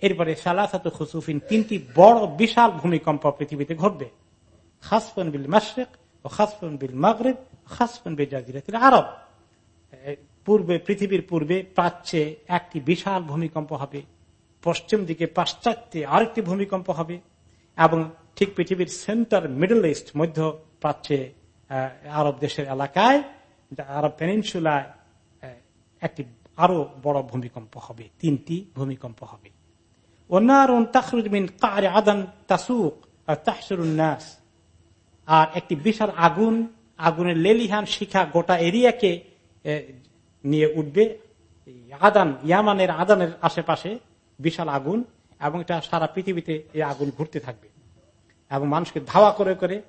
এরপরে সালাসাত খুসুফিন তিনটি বড়, বিশাল ভূমিকম্প পৃথিবীতে ঘটবে। খাসফন বিল মাসরেক ও খাসফন বিল মাগরেব, খাসফন বিল জাজিরাতিল আরব। পূর্বে, পৃথিবীর পূর্বে প্রাচ্যে একটি বিশাল ভূমিকম্প হবে। পশ্চিম দিকে পাশ্চাত্যে আরেকটি ভূমিকম্প হবে এবং ঠিক পৃথিবীর সেন্টার মিডল ইস্ট, মধ্য প্রাচ্যে আরব দেশের এলাকায় আরব পেনিনসুলায় একটি আরও বড় ভূমিকম্প হবে। তিনটি ভূমিকম্প হবে। আর একটি বিশাল আগুন, আগুনের লেলিহান শিখা গোটা এরিয়াকে নিয়ে উঠবে। আদান, ইয়ামানের আদানের আশেপাশে বিশাল আগুন এবং এটা সারা পৃথিবীতে এই আগুন ঘুরতে থাকবে। এবং মানুষকে ধাওয়া করে করে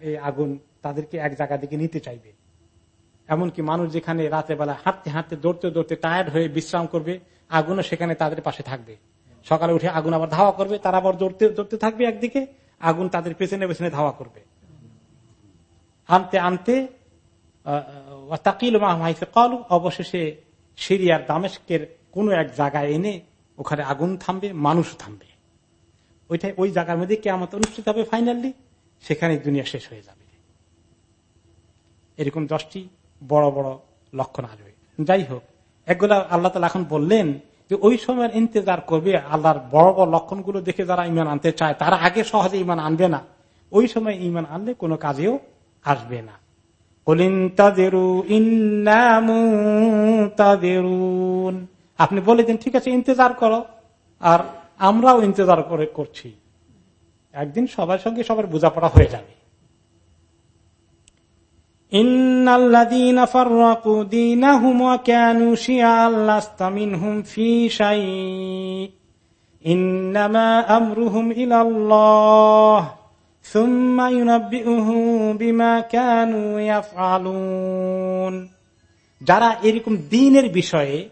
এই আগুন তাদেরকে এক জায়গা দিকে নিতে চাইবে। এমনকি মানুষ যেখানে রাতে বেলা হাঁটতে হাঁটতে, দৌড়তে দৌড়তে টায়ার্ড হয়ে বিশ্রাম করবে, আগুনও সেখানে তাদের পাশে থাকবে। সকালে উঠে আগুন আবার ধাওয়া করবে, তারা আবার দৌড়তে জড়তে থাকবে একদিকে, আগুন তাদের পেছনে পেছনে ধাওয়া করবে। আনতে আনতে তাকিল কলু অবশেষে সিরিয়ার দামেস্কের কোন এক জায়গায় এনে ওখানে আগুন থামবে মানুষ থামবে। ওইটাই, ওই জায়গার মধ্যে কে কেমন অনুষ্ঠিত হবে ফাইনালি সেখানে দুনিয়া শেষ হয়ে যাবে। এরকম দশটি বড় বড় লক্ষণ আসবে যাই হোক একগুলা আল্লাহ তালা এখন বললেন যে ওই সময়ের ইন্তজার করবে আল্লাহর বড় বড় লক্ষণগুলো দেখে যারা ইমান আনতে চায়, তারা আগে সহজে ইমান আনবে না। ওই সময় ইমান আনলে কোনো কাজেও আসবে না। আপনি বলে দিন, ঠিক আছে, ইন্তজার করো। আর আমরাও ইন্তজার করে করছি। একদিন সবার সঙ্গে সবার বোঝাপড়া হয়ে যাবে। যারা এরকম দিনের বিষয়ে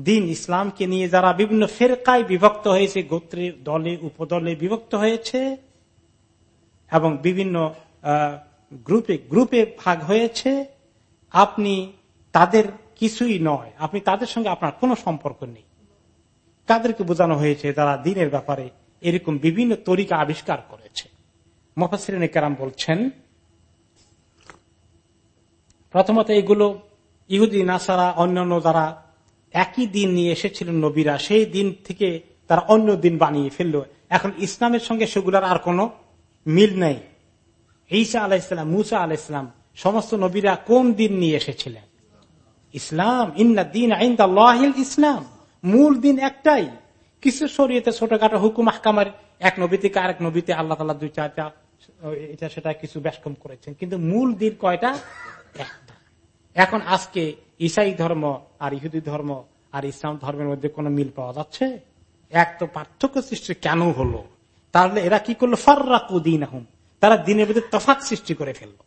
দিন ইসলামকে নিয়ে যারা বিভিন্ন ফেরকায় বিভক্ত হয়েছে, গোত্রের দলে, উপদলে বিভক্ত হয়েছে এবং বিভিন্ন গ্রুপে গ্রুপে ভাগ হয়েছে, আপনি তাদের কিছুই নয়। আপনি তাদের সঙ্গে আপনার কোনো সম্পর্ক নেই। তাদেরকে বোঝানো হয়েছে তারা দিনের ব্যাপারে এরকম বিভিন্ন তরিকা আবিষ্কার করেছে। মফাসিরিন কেরাম বলছেন, প্রথমত এগুলো ইহুদি, নাসারা, অন্যান্য যারা একই দিন নিয়ে এসেছিলেন নবীরা, সেই দিন থেকে তারা অন্য দিন বানিয়ে ফেলল। এখন ইসলামের সঙ্গে সেগুলার আর কোনো মিল নেই। ঈসা আলাইসালাম মুসা আলাইসালাম সমস্ত নবীরা কোন দিন নিয়ে এসেছিলেন? ইসলাম, ইন্না দিন ইসলাম। মূল দিন একটাই। কিছু শরীয়তে ছোটখাটো হুকুম আহকামার এক নবী থেকে আরেক নবীতে আল্লাহ তালা দুই চারটা এটা সেটা কিছু ব্যাসকম করেছেন। কিন্তু মূল দিন কয়টা? একটা। এখন আজকে ইসাই ধর্ম আর ইহুদি ধর্ম আর ইসলাম ধর্মের মধ্যে কোন মিল পাওয়া যাচ্ছে? এক তো পার্থক্য সৃষ্টি কেন হলো? তাহলে এরা কি করল? ফার্রাকু দিন আহম তারা দিনের মধ্যে তফাত সৃষ্টি করে ফেলল।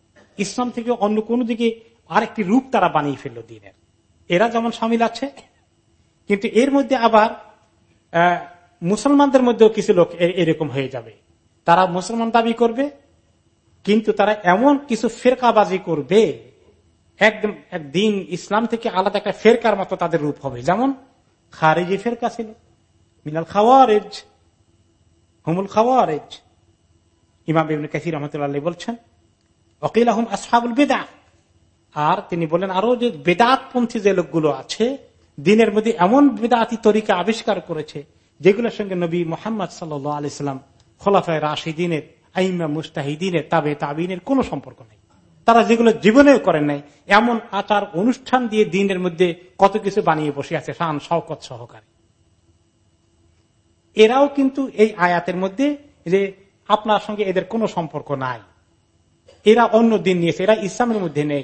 ইসলাম থেকে অন্য কোন দিকে আরেকটি রূপ তারা বানিয়ে ফেলল দিনের। এরা যেমন সামিল আছে, কিন্তু এর মধ্যে আবার মুসলমানদের মধ্যেও কিছু লোক এরকম হয়ে যাবে। তারা মুসলমান দাবি করবে, কিন্তু তারা এমন কিছু ফেরকাবাজি করবে, একদম একদিন ইসলাম থেকে আলাদা একটা ফেরকার মতো তাদের রূপ হবে। যেমন খারেজি ফেরকা ছিল, মিনাল খাওয়ারেজ, হুমুল খাওয়ারেজ। ইমাম ইবিন কাসির রহমতুল্লাহ বলছেন অকিল আহম আসহাবুল বেদা আর তিনি বলেন আরও যে বেদাতপন্থী যে লোকগুলো আছে, দিনের মধ্যে এমন বেদাতি তরিকা আবিষ্কার করেছে, যেগুলোর সঙ্গে নবী মোহাম্মদ সাল্লাহ আলাইসাল্লাম খোলাফায় রাশিদিনের, আইমা মুস্তাহিদিনের, তাবে তাবিনের কোন সম্পর্ক নেই। তারা যেগুলো জীবনেও করেন নাই, এমন আচার অনুষ্ঠান দিয়ে দিনের মধ্যে কত কিছু বানিয়ে বসে আছে, শান, শওকত সহকারে। এরাও কিন্তু এই আয়াতের মধ্যে যে আপনার সঙ্গে এদের কোনো সম্পর্ক নাই। এরা অন্য দিন নিয়েছে, এরা ইসলামের মধ্যে নেই।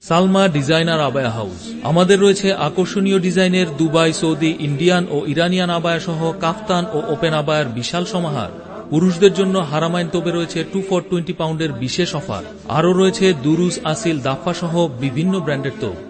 Salma designer abaya house. আমাদের রয়েছে আকর্ষণীয় ডিজাইনের দুবাই, সৌদি, ইন্ডিয়ান ও ইরানিয়ান আবায়া সহ কাফতান ও ওপেন আবায়ের বিশাল সমাহার। পুরুষদের জন্য হারামাইন তোবে রয়েছে টু ফর টোয়েন্টি পাউন্ডের বিশেষ অফার। আরও রয়েছে দুরুজ, আসিল, দাফা সহ বিভিন্ন ব্র্যান্ডের তোপ।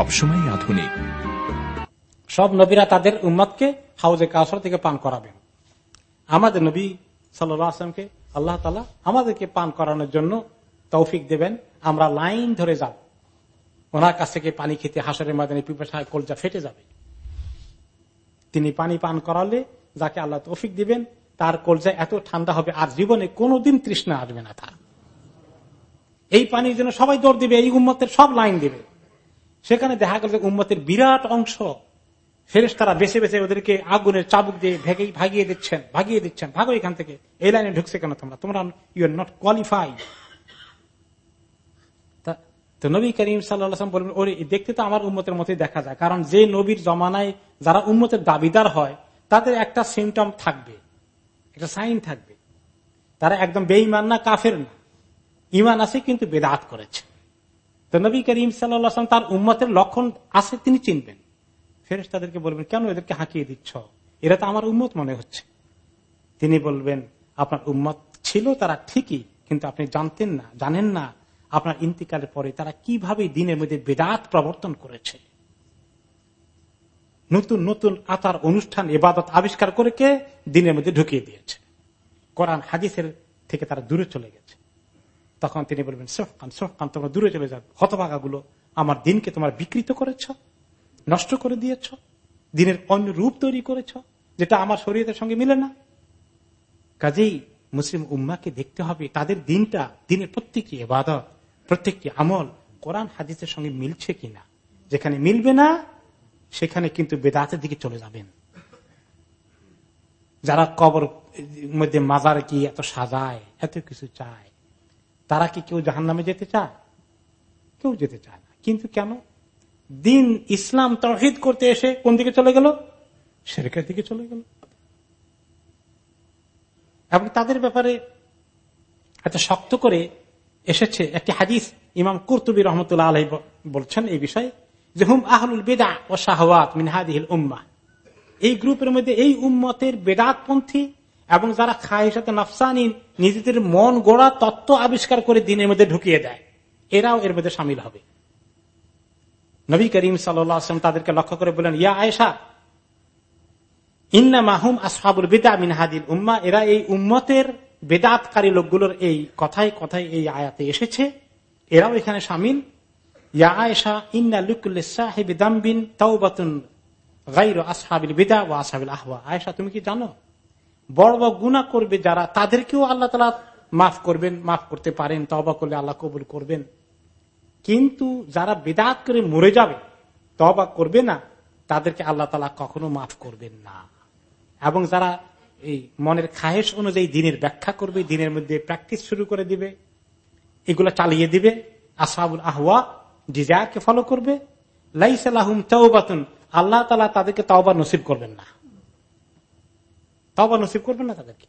সবসময় আধুনিক। সব নবীরা তাদের উম্মতকে হাউজে কাউসর থেকে পান করাবেন। আমাদের নবী সাল্লাহ আল্লাহ তালা আমাদেরকে পান করানোর জন্য তৌফিক দেবেন। আমরা লাইন ধরে যাব। ওনার কাছ থেকে পানি খেতে হাসরের মাদানে পিপাসায় কলজা ফেটে যাবে। তিনি পানি পান করালে যাকে আল্লাহ তৌফিক দিবেন, তার কলজা এত ঠান্ডা হবে আর জীবনে কোনোদিন তৃষ্ণা আসবে না তার। এই পানির জন্য সবাই দৌড় দিবে, এই উম্মতের সব লাইন দিবে। সেখানে দেখা গেল উম্মতের বিরাট অংশ ফেরেস তারা বেছে বেছে ওদেরকে আগুনের চাবুক দিয়ে ভেগে ভাগিয়ে দিচ্ছেন ভাগিয়ে দিচ্ছেন। ভাগো এখান থেকে। এই লাইনে ঢুকছে কেন তোমরা? তোমরা ইউ আর নট কোয়ালিফাই তো নবী করিম সাল্লাম বলবেন, ওরে, দেখতে তো আমার উন্মতের মতোই দেখা যায়। কারণ যে নবীর জমানায় যারা উন্মতের দাবিদার হয়, তাদের একটা সিমটম থাকবে। একটা সাইন থাকবে। তারা একদম বেইমান না, কাফের না। ইমান আছে কিন্তু বেদাত করেছে। তো নবী করিম সাল্লাম তার উম্মতের লক্ষণ আছে, তিনি চিনবেন। ফেরেস তাদেরকে বলবেন, কেন এদেরকে হাঁকিয়ে দিচ্ছ? এরা তো আমার উম্মত মনে হচ্ছে। তিনি বলবেন, আপনার উম্মত ছিল তারা ঠিকই, কিন্তু আপনি জানতেন না, জানেন না আপনার ইন্তিকালের পরে তারা কীভাবে দিনের মধ্যে বেদাত প্রবর্তন করেছে। নতুন নতুন আচার অনুষ্ঠান, এবাদত আবিষ্কার করে কে দিনের মধ্যে ঢুকিয়ে দিয়েছে। কোরআন, হাদিসের থেকে তারা দূরে চলে গেছে। তখন তিনি বলবেন সোহকান সোহকান তোমরা দূরে চলে যাবে হতভাগাগুলো আমার দিনকে তোমার বিকৃত করেছ, নষ্ট করে দিয়েছ, দিনের অন্য রূপ তৈরি করেছ, যেটা আমার শরীরের সঙ্গে মিলে না। কাজেই মুসলিম উম্মাকে দেখতে হবে, তাদের দিনটা, দিনের প্রত্যেকটি এবাদত প্রত্যেকটি আমল কোরআন, হাদিসের সঙ্গে মিলছে কিনা? যেখানে মিলবে না, সেখানে কিন্তু বেদাতের দিকে চলে যাবেন। যারা কবর মধ্যে মাজার কি এত সাজায়, এত কিছু চায় তারা কি কেউ জাহান নামে যেতে চায়? কেউ যেতে চায় না। কিন্তু কেন? দিন ইসলাম তহিদ করতে এসে কোন দিকে চলে গেল? শেরেকের দিকে চলে গেল। এবং তাদের ব্যাপারে এত শক্ত করে এসেছে একটি হাদিস ইমাম কুরতুবী রহমতুল্লাহ আলহ বলছেন এই বিষয়ে যে, হুম আহলুল বেদা ও শাহওয়াত মিনহাদিল উম্মা। এই গ্রুপের মধ্যে এই উম্মতের বেদাতপন্থী এবং যারা খায়সাতে নফসানি, নিজেদের মন গোড়া তত্ত্ব আবিষ্কার করে দিনের মধ্যে ঢুকিয়ে দেয়, এরাও এর মধ্যে সামিল হবে। নবী করিম সাল্লাম তাদেরকে লক্ষ্য করে বলেন ইয়া আয়সা ইন্না মাহুম আসহাবুল বেদা মিনহাদিল উম্মা, এরা এই উম্মতের বেদাতকারী লোকগুলোর এই কথায় কথায় এই আয়াতে এসেছে, এরাও এখানে সামিল। ইয়া আয়সা ইন্না লুকুল্লি সাহেব দাম্বিন তাওবাতুন গাইর আসহাবিল বেদা ও আসহাবিল আহওয়া। আয়সা তুমি কি জানো? বড় বড় গুণা করবে যারা, তাদেরকেও আল্লাহ তালা মাফ করবেন, মাফ করতে পারেন তবা করলে আল্লাহ কবুল করবেন। কিন্তু যারা বেদাত করে মরে যাবে তবা করবে না, তাদেরকে আল্লাহ তালা কখনো মাফ করবেন না। এবং যারা এই মনের খাহেস অনুযায়ী দিনের ব্যাখ্যা করবে, দিনের মধ্যে প্র্যাকটিস শুরু করে দিবে, এগুলো চালিয়ে দিবে আসাবুল আহওয়া ডিজায়ারকে ফলো করবে লাইসালাহুম তাওবাতুন, আল্লাহ তালা তাদেরকে তাওবা নসিব করবেন না। তবা নসিব করবেন না তাদেরকে।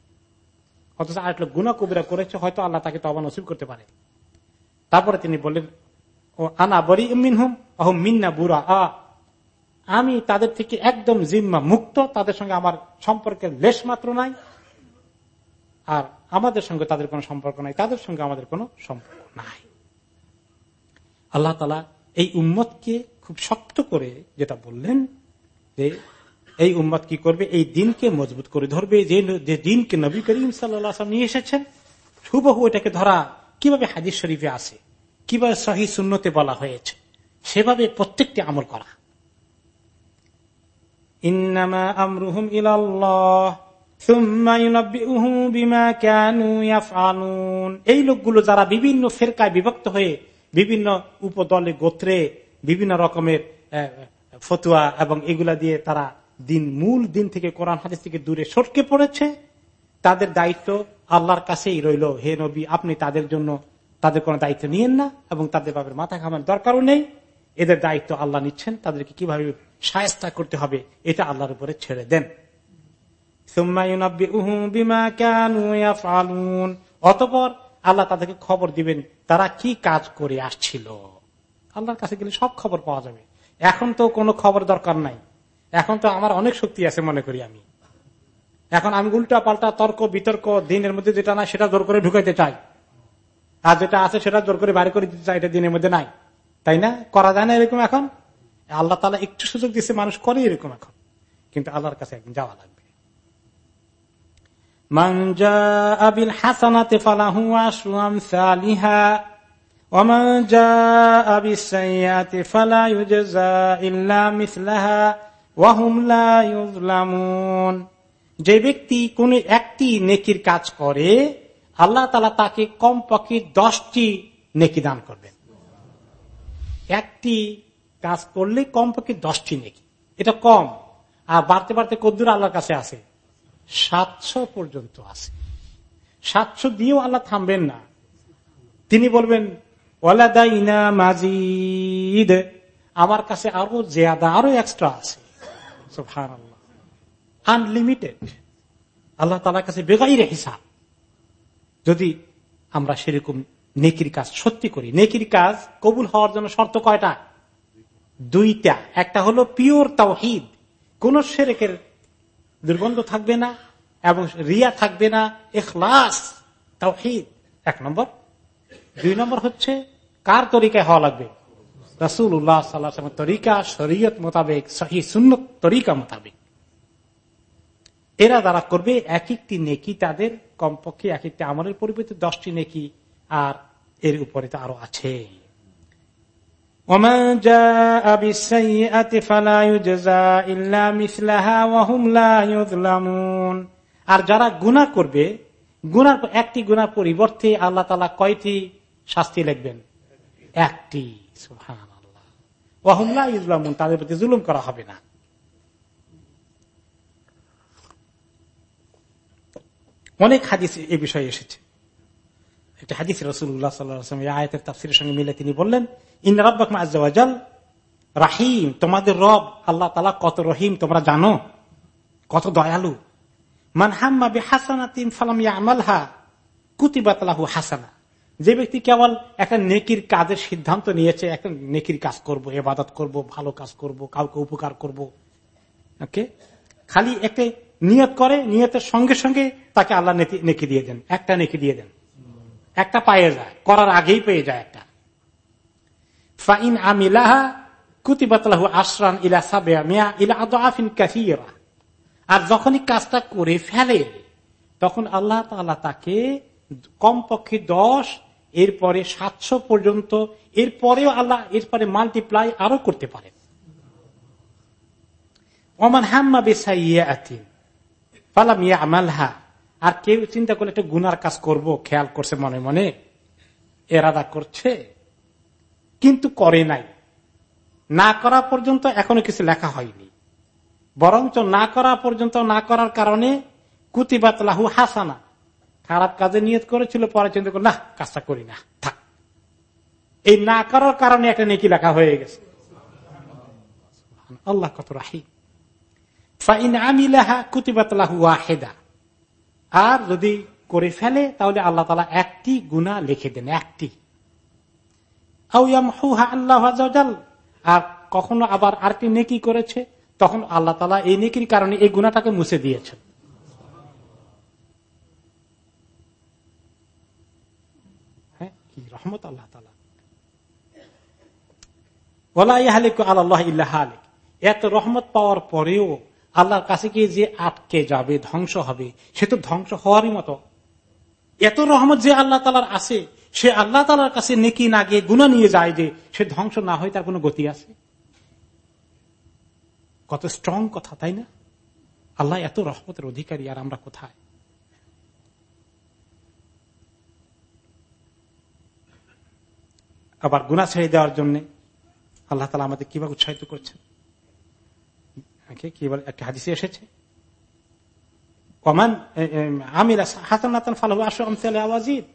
অথচ আরেক লোক গুণা কবিরা করেছে, হয়তো আল্লাহ তাকে তবা নসিব করতে পারে। তারপরে তিনি বললেন, ও আনা বরি মিন হুম অহম মিন্না বুড়া আ। আমি তাদের থেকে একদম জিম্মা মুক্ত, তাদের সঙ্গে আমার সম্পর্কের লেশ মাত্র নাই। আর আমাদের সঙ্গে তাদের কোনো সম্পর্ক নাই, তাদের সঙ্গে আমাদের কোনো সম্পর্ক নাই। আল্লাহ তালা এই উম্মতকে খুব শক্ত করে যেটা বললেন, যে এই উম্মত কি করবে? এই দিনকে মজবুত করে ধরবে। যে দিনকে নবী করিম সাল্লাম নিয়ে এসেছেন, হুবহু এটাকে ধরা কীভাবে হাজির শরীফে আছে, কীভাবে সহি শূন্যতে বলা হয়েছে, সেভাবে প্রত্যেকটি আমল করা। এই লোকগুলো যারা বিভিন্ন ফেরকায় বিভক্ত হয়ে বিভিন্ন উপদলে গোত্রে বিভিন্ন রকমের ফতুয়া এবং এগুলা দিয়ে তারা দিন, মূল দিন থেকে কোরআন হাদিস থেকে দূরে সটকে পড়েছে, তাদের দায়িত্ব আল্লাহর কাছেই রইল। হে নবী, আপনি তাদের জন্য তাদের কোনো দায়িত্ব নিয়েন না এবং তাদের বাবের মাথা খামার দরকারও নেই। এদের দায়িত্ব আল্লাহ নিচ্ছেন, তাদেরকে কীভাবে সায়স্তা করতে হবে এটা আল্লাহর উপরে ছেড়ে দেন। অতপর আল্লাহ তাদেরকে খবর দিবেন, তারা কি কাজ করে আসছিল। আল্লাহর কাছে গেলে সব খবর পাওয়া যাবে। এখন তো কোনো খবর দরকার নাই। এখন তো আমার অনেক শক্তি আছে মনে করি আমি এখন আমি উল্টা পাল্টা তর্ক বিতর্ক দিনের মধ্যে যেটা না সেটা জোর করে ঢুকাইতে চাই আর যেটা আছে সেটা জোর করে বাড়ি করে দিতে চাই এটা দিনের মধ্যে নাই তাই না করা যায় না এরকম এখন আল্লাহ তালা একটু সুযোগ দিচ্ছে মানুষ করে এরকম এখন কিন্তু আল্লাহর কাছে একদিন যাওয়া লাগবে হাসানাতে ফালাহু আসলাম সালিহা ومن جاء بالسيئات فلا يجزى إلا مثلها وهم لا يظلمون যে ব্যক্তি কোন একটি নেকির কাজ করে, আল্লাহ তালা তাকে কমপক্ষে দশটি নেকি দান করবেন। একটি কাজ করলে কমপক্ষে দশটি নেকি। এটা কম। আর বাড়তে বাড়তে কদ্দুর আল্লাহর কাছে আছে। সাতশো পর্যন্ত আছে। সাতশো দিয়েও আল্লাহ থামবেন না। তিনি বলবেন, ওয়ালাদাইনা মাজিদ। আমার কাছে আরও জেয়াদা আরও এক্সট্রা আছে। আনলিমিটেড আল্লাহ তালার কাছে বেগাইরে হিসাব। যদি আমরা সেরকম নেকির কাজ সত্যি করি, নেকির কাজ কবুল হওয়ার জন্য শর্ত কয়টা? দুইটা। একটা হলো পিওর তাওহিদ কোন সেরেকের দুর্গন্ধ থাকবে না এবং রিয়া থাকবে না এখলাস তাওহিদ এক নম্বর। দুই নম্বর হচ্ছে কার তরিকায় হওয়া লাগবে? রসুল উল্লাহ সাল্লাহ তরিকা শরীয়ত মোতাবেক সহি সুন্নত তরিকা মোতাবেক। এরা যারা করবে এক একটি নেকি তাদের কমপক্ষে এক একটি আমলের পরিবর্তে দশটি নেকি আর এর উপরে তো আরও আছে। আর যারা গুণা করবে গুনার একটি গুনার পরিবর্তে আল্লাহ তালা কয়টি শাস্তি লিখবেন? একটি। ওয়াহুমলা ইসলামুন তাদের প্রতি জুলুম করা হবে না। অনেক হাদিস এ বিষয়ে এসেছে। একটা হাদিস রসুল্লাহ সাল্লাম আয়তের তাফসিরের সঙ্গে মিলে তিনি বললেন ইন রব্বাকমা আজাল রাহিম, তোমাদের রব আল্লাহ তালা কত রহিম তোমরা জানো, কত দয়ালু। মান হাম্মা বে হাসানা তিন ফালাম আমালহা কুতিবাতলাহু হাসানা। যে ব্যক্তি কেবল একটা নেকির কাজের সিদ্ধান্ত নিয়েছে, একটা নেকির কাজ করব এবাদত করব, ভালো কাজ করব, কাউকে উপকার করব, ওকে? খালি একটা নিয়ত করে, নিয়তের সঙ্গে সঙ্গে তাকে আল্লাহ নেকি দিয়ে দেন, একটা নেকি দিয়ে দেন। একটা পায়ে যায়, করার আগেই পেয়ে যায় একটা। ফাইন আমিলাহা কুতিবাতলাহু আশরান ইলা সাবেয়া মিয়া ইলা আদ আফিন কাহিরা আর যখনই কাজটা করে ফেলে, তখন আল্লাহ তালা তাকে কমপক্ষে দশ এরপরে সাতশো পর্যন্ত, এরপরেও আল্লাহ এরপরে মাল্টিপ্লাই আরও করতে পারেন ওমান হাম্মা আতিন পালাম ইয়া আমালহা আর কেউ চিন্তা করলে একটা গুনার কাজ করব, খেয়াল করছে মনে মনে? এরাদা করছে? কিন্তু করে নাই। না করা পর্যন্ত এখনও কিছু লেখা হয়নি। বরঞ্চ না করা পর্যন্ত না করার কারণে কুতিবাত হাসানা। খারাপ কাজে নিয়ত করেছিল, পরে চিন্তা করে না, কাজটা করি না, থাক। এই না করার কারণে একটা নেকি লেখা হয়ে গেছে। আল্লাহ কত রাহি আর যদি করে ফেলে, তাহলে আল্লাহ তালা একটি গুণা লিখে দেন, একটি। আল্লাহ আর কখনো আবার আরটি নেকি করেছে, তখন আল্লাহ তালা এই নেকির কারণে এই গুণাটাকে মুছে দিয়েছেন হ্যাঁ কি রহমত আল্লাহ এত রহমত পাওয়ার পরেও আল্লাহর কাছে গিয়ে যে আটকে যাবে, ধ্বংস হবে, সে তো ধ্বংস হওয়ারই মতো। এত রহমত যে আল্লাহ তালার আছে, সে আল্লাহ তালার কাছে নেকি না গিয়ে গুণা নিয়ে যায় যে সে ধ্বংস না হয়, তার কোন গতি আছে? কত স্ট্রং কথা, তাই না? আল্লাহ এত রহমতের অধিকারী, আর আমরা কোথায়? আবার গুণা ছেড়ে দেওয়ার জন্য আল্লাহ তালা আমাদের কীভাবে উৎসাহিত করছেন? কি বলে, একটা হাদিসে এসেছে কমান আমিরা হাসান নাতান ফালু আওয়াজিদ।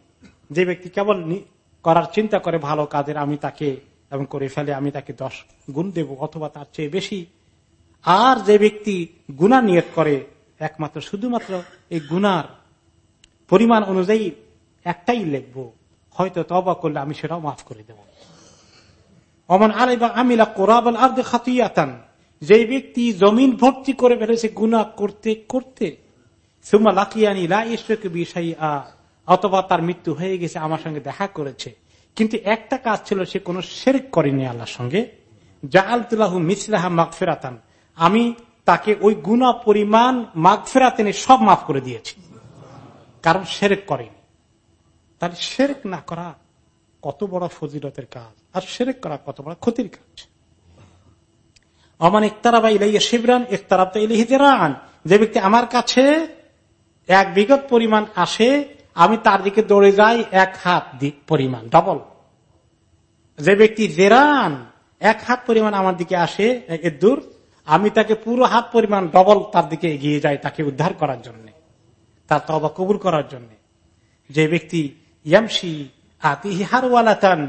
যে ব্যক্তি কেবল করার চিন্তা করে ভালো কাজের আমি তাকে এবং করে ফেলে আমি তাকে দশ গুণ দেব অথবা তার চেয়ে বেশি, আর যে ব্যক্তি গুণা নিয়ত করে, একমাত্র শুধুমাত্র এই গুনার পরিমাণ অনুযায়ী একটাই লিখব। হয়তো তবা করলে আমি সেটাও মাফ করে দেব। অমন আলাইবা আমিলা কোরআন আর খাতিয়াতান যে ব্যক্তি জমিন ভর্তি করে ফেলেছে গুণা করতে করতে সুমা লাকিয়ানি লা বিষয় অথবা তার মৃত্যু হয়ে গেছে, আমার সঙ্গে দেখা করেছে। কিন্তু একটা কাজ ছিল, সে কোন শেরেক করেনি আল্লাহর সঙ্গে। জাহালতুল্লাহু মিসলাহা মাগফেরাতান, আমি তাকে ওই গুণা পরিমাণ মাগফেরাতেনে সব মাফ করে দিয়েছি। কারণ সেরেক করেনি। তাহলে সেরেক না করা কত বড় ফজিলতের কাজ, আর সেরেক করা কত বড় ক্ষতির কাজ। অমান ইকতারাবা ইলাইয়া শিবরান, ইকতারাবতা ইলাইহি দিরান যে ব্যক্তি আমার কাছে এক বিগত পরিমাণ আসে, আমি তার দিকে দৌড়ে যাই, এক হাত পরিমাণ ডবল যে ব্যক্তি জেরান, এক হাত পরিমাণ আমার দিকে আসে দূর, আমি তাকে পুরো হাত পরিমাণ ডবল তার দিকে এগিয়ে যাই, তাকে উদ্ধার করার জন্য, তার তবা কবুল করার জন্য। যে ব্যক্তি ইয়ামসি আতিহারওয়ালাতান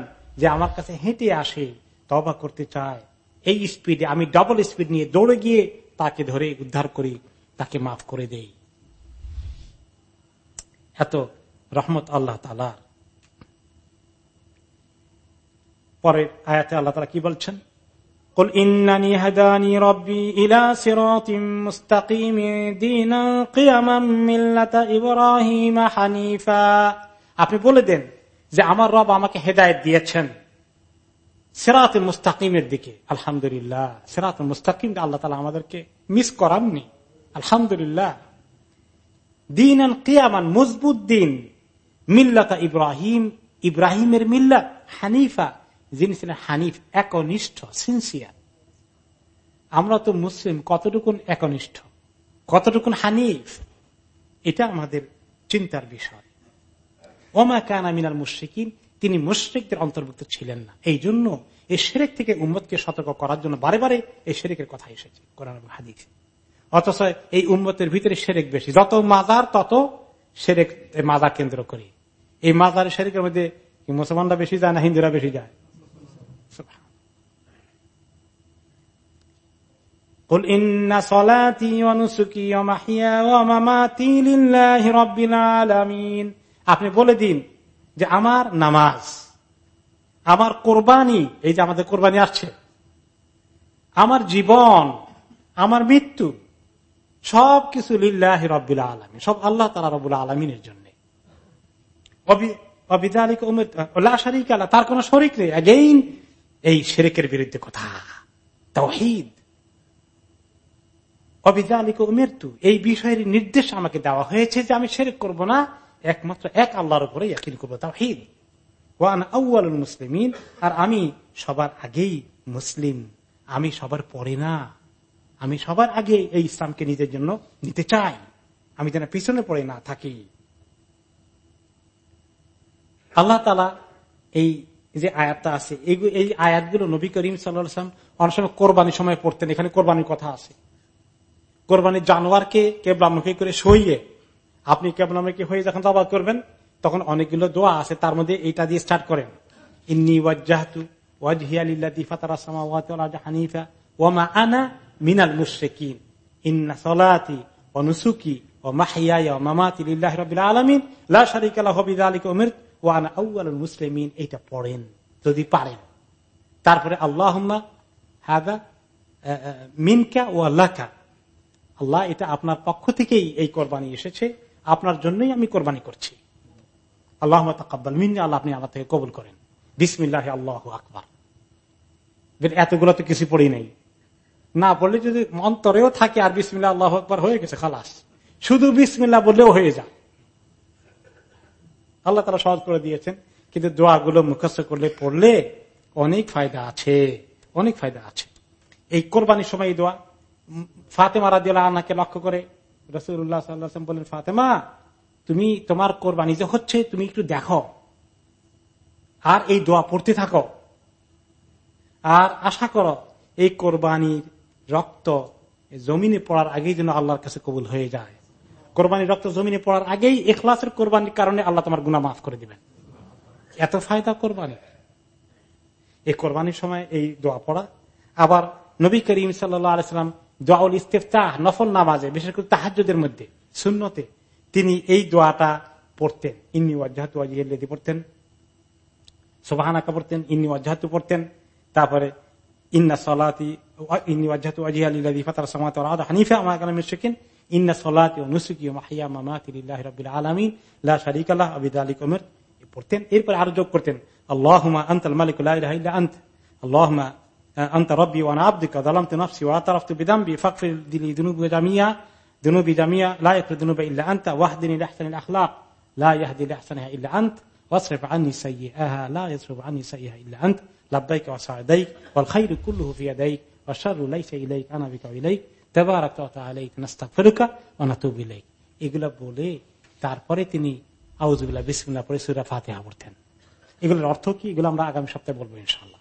যে আমার কাছে হেঁটে আসে তবা করতে চায় এই স্পিডে আমি ডবল স্পিড নিয়ে দৌড়ে গিয়ে তাকে ধরে উদ্ধার করি তাকে মাফ করে দেই এত রহমত আল্লাহ তালার পরে আয়াতে আল্লাহ তালা কি বলছেন قل إنني هداني ربي إلى صراط مستقيم دينا قيما ملة إبراهيم حنيفا আপনি বলে দেন যে আমার রব আমাকে হেদায়ত দিয়েছেন। সেরাত মুস্তাকিমের দিকে। আলহামদুলিল্লাহ। সেরাত মুস্তাকিম আল্লাহ তালা আমাদেরকে মিস করাননি। আলহামদুলিল্লাহ। দিন কিয়ামান মজবুত দিন মিল্লাতা ইব্রাহিম। ইব্রাহিমের মিল্লাত হানিফা। যিনি ছিলেন হানিফ, একনিষ্ঠ সিনসিয়ার আমরা তো মুসলিম, কতটুকুন একনিষ্ঠ? কতটুকুন হানিফ? এটা আমাদের চিন্তার বিষয়। ওমা কানা মিনাল মুশ্রিকিন তিনি মুশ্রিকদের অন্তর্ভুক্ত ছিলেন না এই জন্য এই শেরেক থেকে উম্মতকে সতর্ক করার জন্য বারে বারে এই শেরেকের কথা এসেছে কোরআন হাদিস অথচ এই উম্মতের ভিতরে সেরেক বেশি যত মাজার তত সেরেক মাজার কেন্দ্র করি এই মাজার শেরেকের মধ্যে মুসলমানরা বেশি যায় না হিন্দুরা বেশি যায় قل إن صلاتي ونسكي ومحيا ومماتي لله رب العالمين আপনি বলে দিন যে আমার নামাজ, আমার কোরবানি, এই যে আমাদের কোরবানি আসছে, আমার জীবন, আমার মৃত্যু সব কিছু লিল্লাহ রব্বুল আলমী সব আল্লাহ তালা রবুল আলমিনের জন্য। তার কোন শরিক নেই। আগেইন এই শেরেকের বিরুদ্ধে কথা। তহিদ অবিদালিক মৃত্যু এই বিষয়ের নির্দেশ আমাকে দেওয়া হয়েছে যে আমি সেরেক করব না। একমাত্র এক আল্লাহর উপরে ইয়াকিন করব তাহিদ ওয়ান আউ্ল মুসলিমিন, আর আমি সবার আগেই মুসলিম। আমি সবার পরে না। আমি সবার আগে এই ইসলামকে নিজের জন্য নিতে চাই। আমি যেন পিছনে পড়ে না থাকি। আল্লাহ তালা এই যে আয়াতটা আছে, এই আয়াতগুলো নবী করিম সাল্লাম অনেক সময় কোরবানির সময় পড়তেন। এখানে কোরবানির কথা আছে। কোরবানির জানোয়ারকে কেবলামুখী করে সইয়ে আপনি কেবলামুখী হয়ে যখন জবাব করবেন, তখন অনেকগুলো দোয়া আছে, তার মধ্যে এইটা দিয়ে স্টার্ট করেন। ইন্নি ওয়াজাহাতু ওয়াজহিয়ালিল্লাতি ফাতারা হানিফা ওয়ামা আনা মিনাল ইন্না লা মুসলিমিন। এটা পড়েন, যদি পারেন। তারপরে আল্লাহুম্মা হাদা মিনকা ওয়া লাকা। আল্লাহ এটা আপনার পক্ষ থেকেই এই কোরবানি এসেছে। আপনার জন্যই আমি কোরবানি করছি। আল্লাহ তাকাব্বাল মিন্নি, আল্লাহ আপনি আল্লাহ থেকে কবুল করেন। বিসমিল্লাহ আল্লাহ আকবার। এতগুলো তো কিছু পড়ি নেই। না বললে যদি অন্তরেও থাকে আর বিসমিল্লা আল্লাহ আকবর হয়ে গেছে, খালাস। শুধু বিসমিল্লা বললেও হয়ে যায়। আল্লাহ তারা সহজ করে দিয়েছেন, কিন্তু দোয়াগুলো মুখস্থ করলে পড়লে অনেক ফায়দা আছে, অনেক ফায়দা আছে। এই কোরবানির সময় দোয়া ফাতেমা রাদিয়াল আনাকে লক্ষ্য করে রসুল্লাহ ফাতেমা, তুমি তোমার কোরবানি যে হচ্ছে, তুমি একটু দেখো। আর এই দোয়া পড়তে থাকো। আর আশা করো, এই কোরবানির রক্ত জমিনে পড়ার আগেই যেন আল্লাহর কাছে কবুল হয়ে যায়। কোরবানির রক্ত জমিনে পড়ার আগেই এখলাসের কোরবানির কারণে আল্লাহ তোমার গুণা মাফ করে দিবেন। এত ফায়দা কোরবানি। এই কোরবানির সময় এই দোয়া পড়া। আবার নবী করিম সাল্লাম দোয়াউল ইস্তেফতাহ, নফল নামাজে, বিশেষ করে তাহাজুদের মধ্যে শূন্যতে তিনি এই দোয়াটা পড়তেন। ইন্নি ওয়াজাহাতু ওয়াজিহি পড়তেন। সোবাহানাকা পড়তেন, ইন্নি ওয়াজাহাতু পড়তেন। তারপরে, ইন্না সলাতি, ইন্নি ওয়াজাহাতু ওয়াজিহি আলিল্লাযী ফাতারা আরদ হানিফা আমা কানা মিশরিকিন ইন্না সলাতি লিল্লাহি রাব্বিল আলামিন, লা শারীকা লাহু ওয়া বিযালিকা উমির। পড়তেন, এরপর আরও যোগ করতেন, আল্লাহুম্মা আনতাল মালিকু আনতা أنت ربي وأنا عبدك ظلمت نفسي واعترفت بذنبي فاغفر لي ذنوبي جميعا ذنوبي جميعا لا يغفر الذنوب إلا أنت واهدني لأحسن الأخلاق لا يهدي لأحسنها إلا أنت واصرف عني سيئها لا يصرف عني سيئها إلا أنت لبيك وسعديك والخير كله في يديك والشر ليس إليك أنا بك وإليك تبارك وتعالى نستغفرك ونتوب إليك এগুলো বলে তারপরে তিনি আউজুবিল্লাহ বিসমিল্লাহ পরে সুরা ফাতেহা পড়তেন এগুলোর অর্থ কি এগুলো আমরা আগামী সপ্তাহে বলবো ইনশাল্লাহ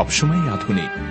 সবসময় আধুনিক।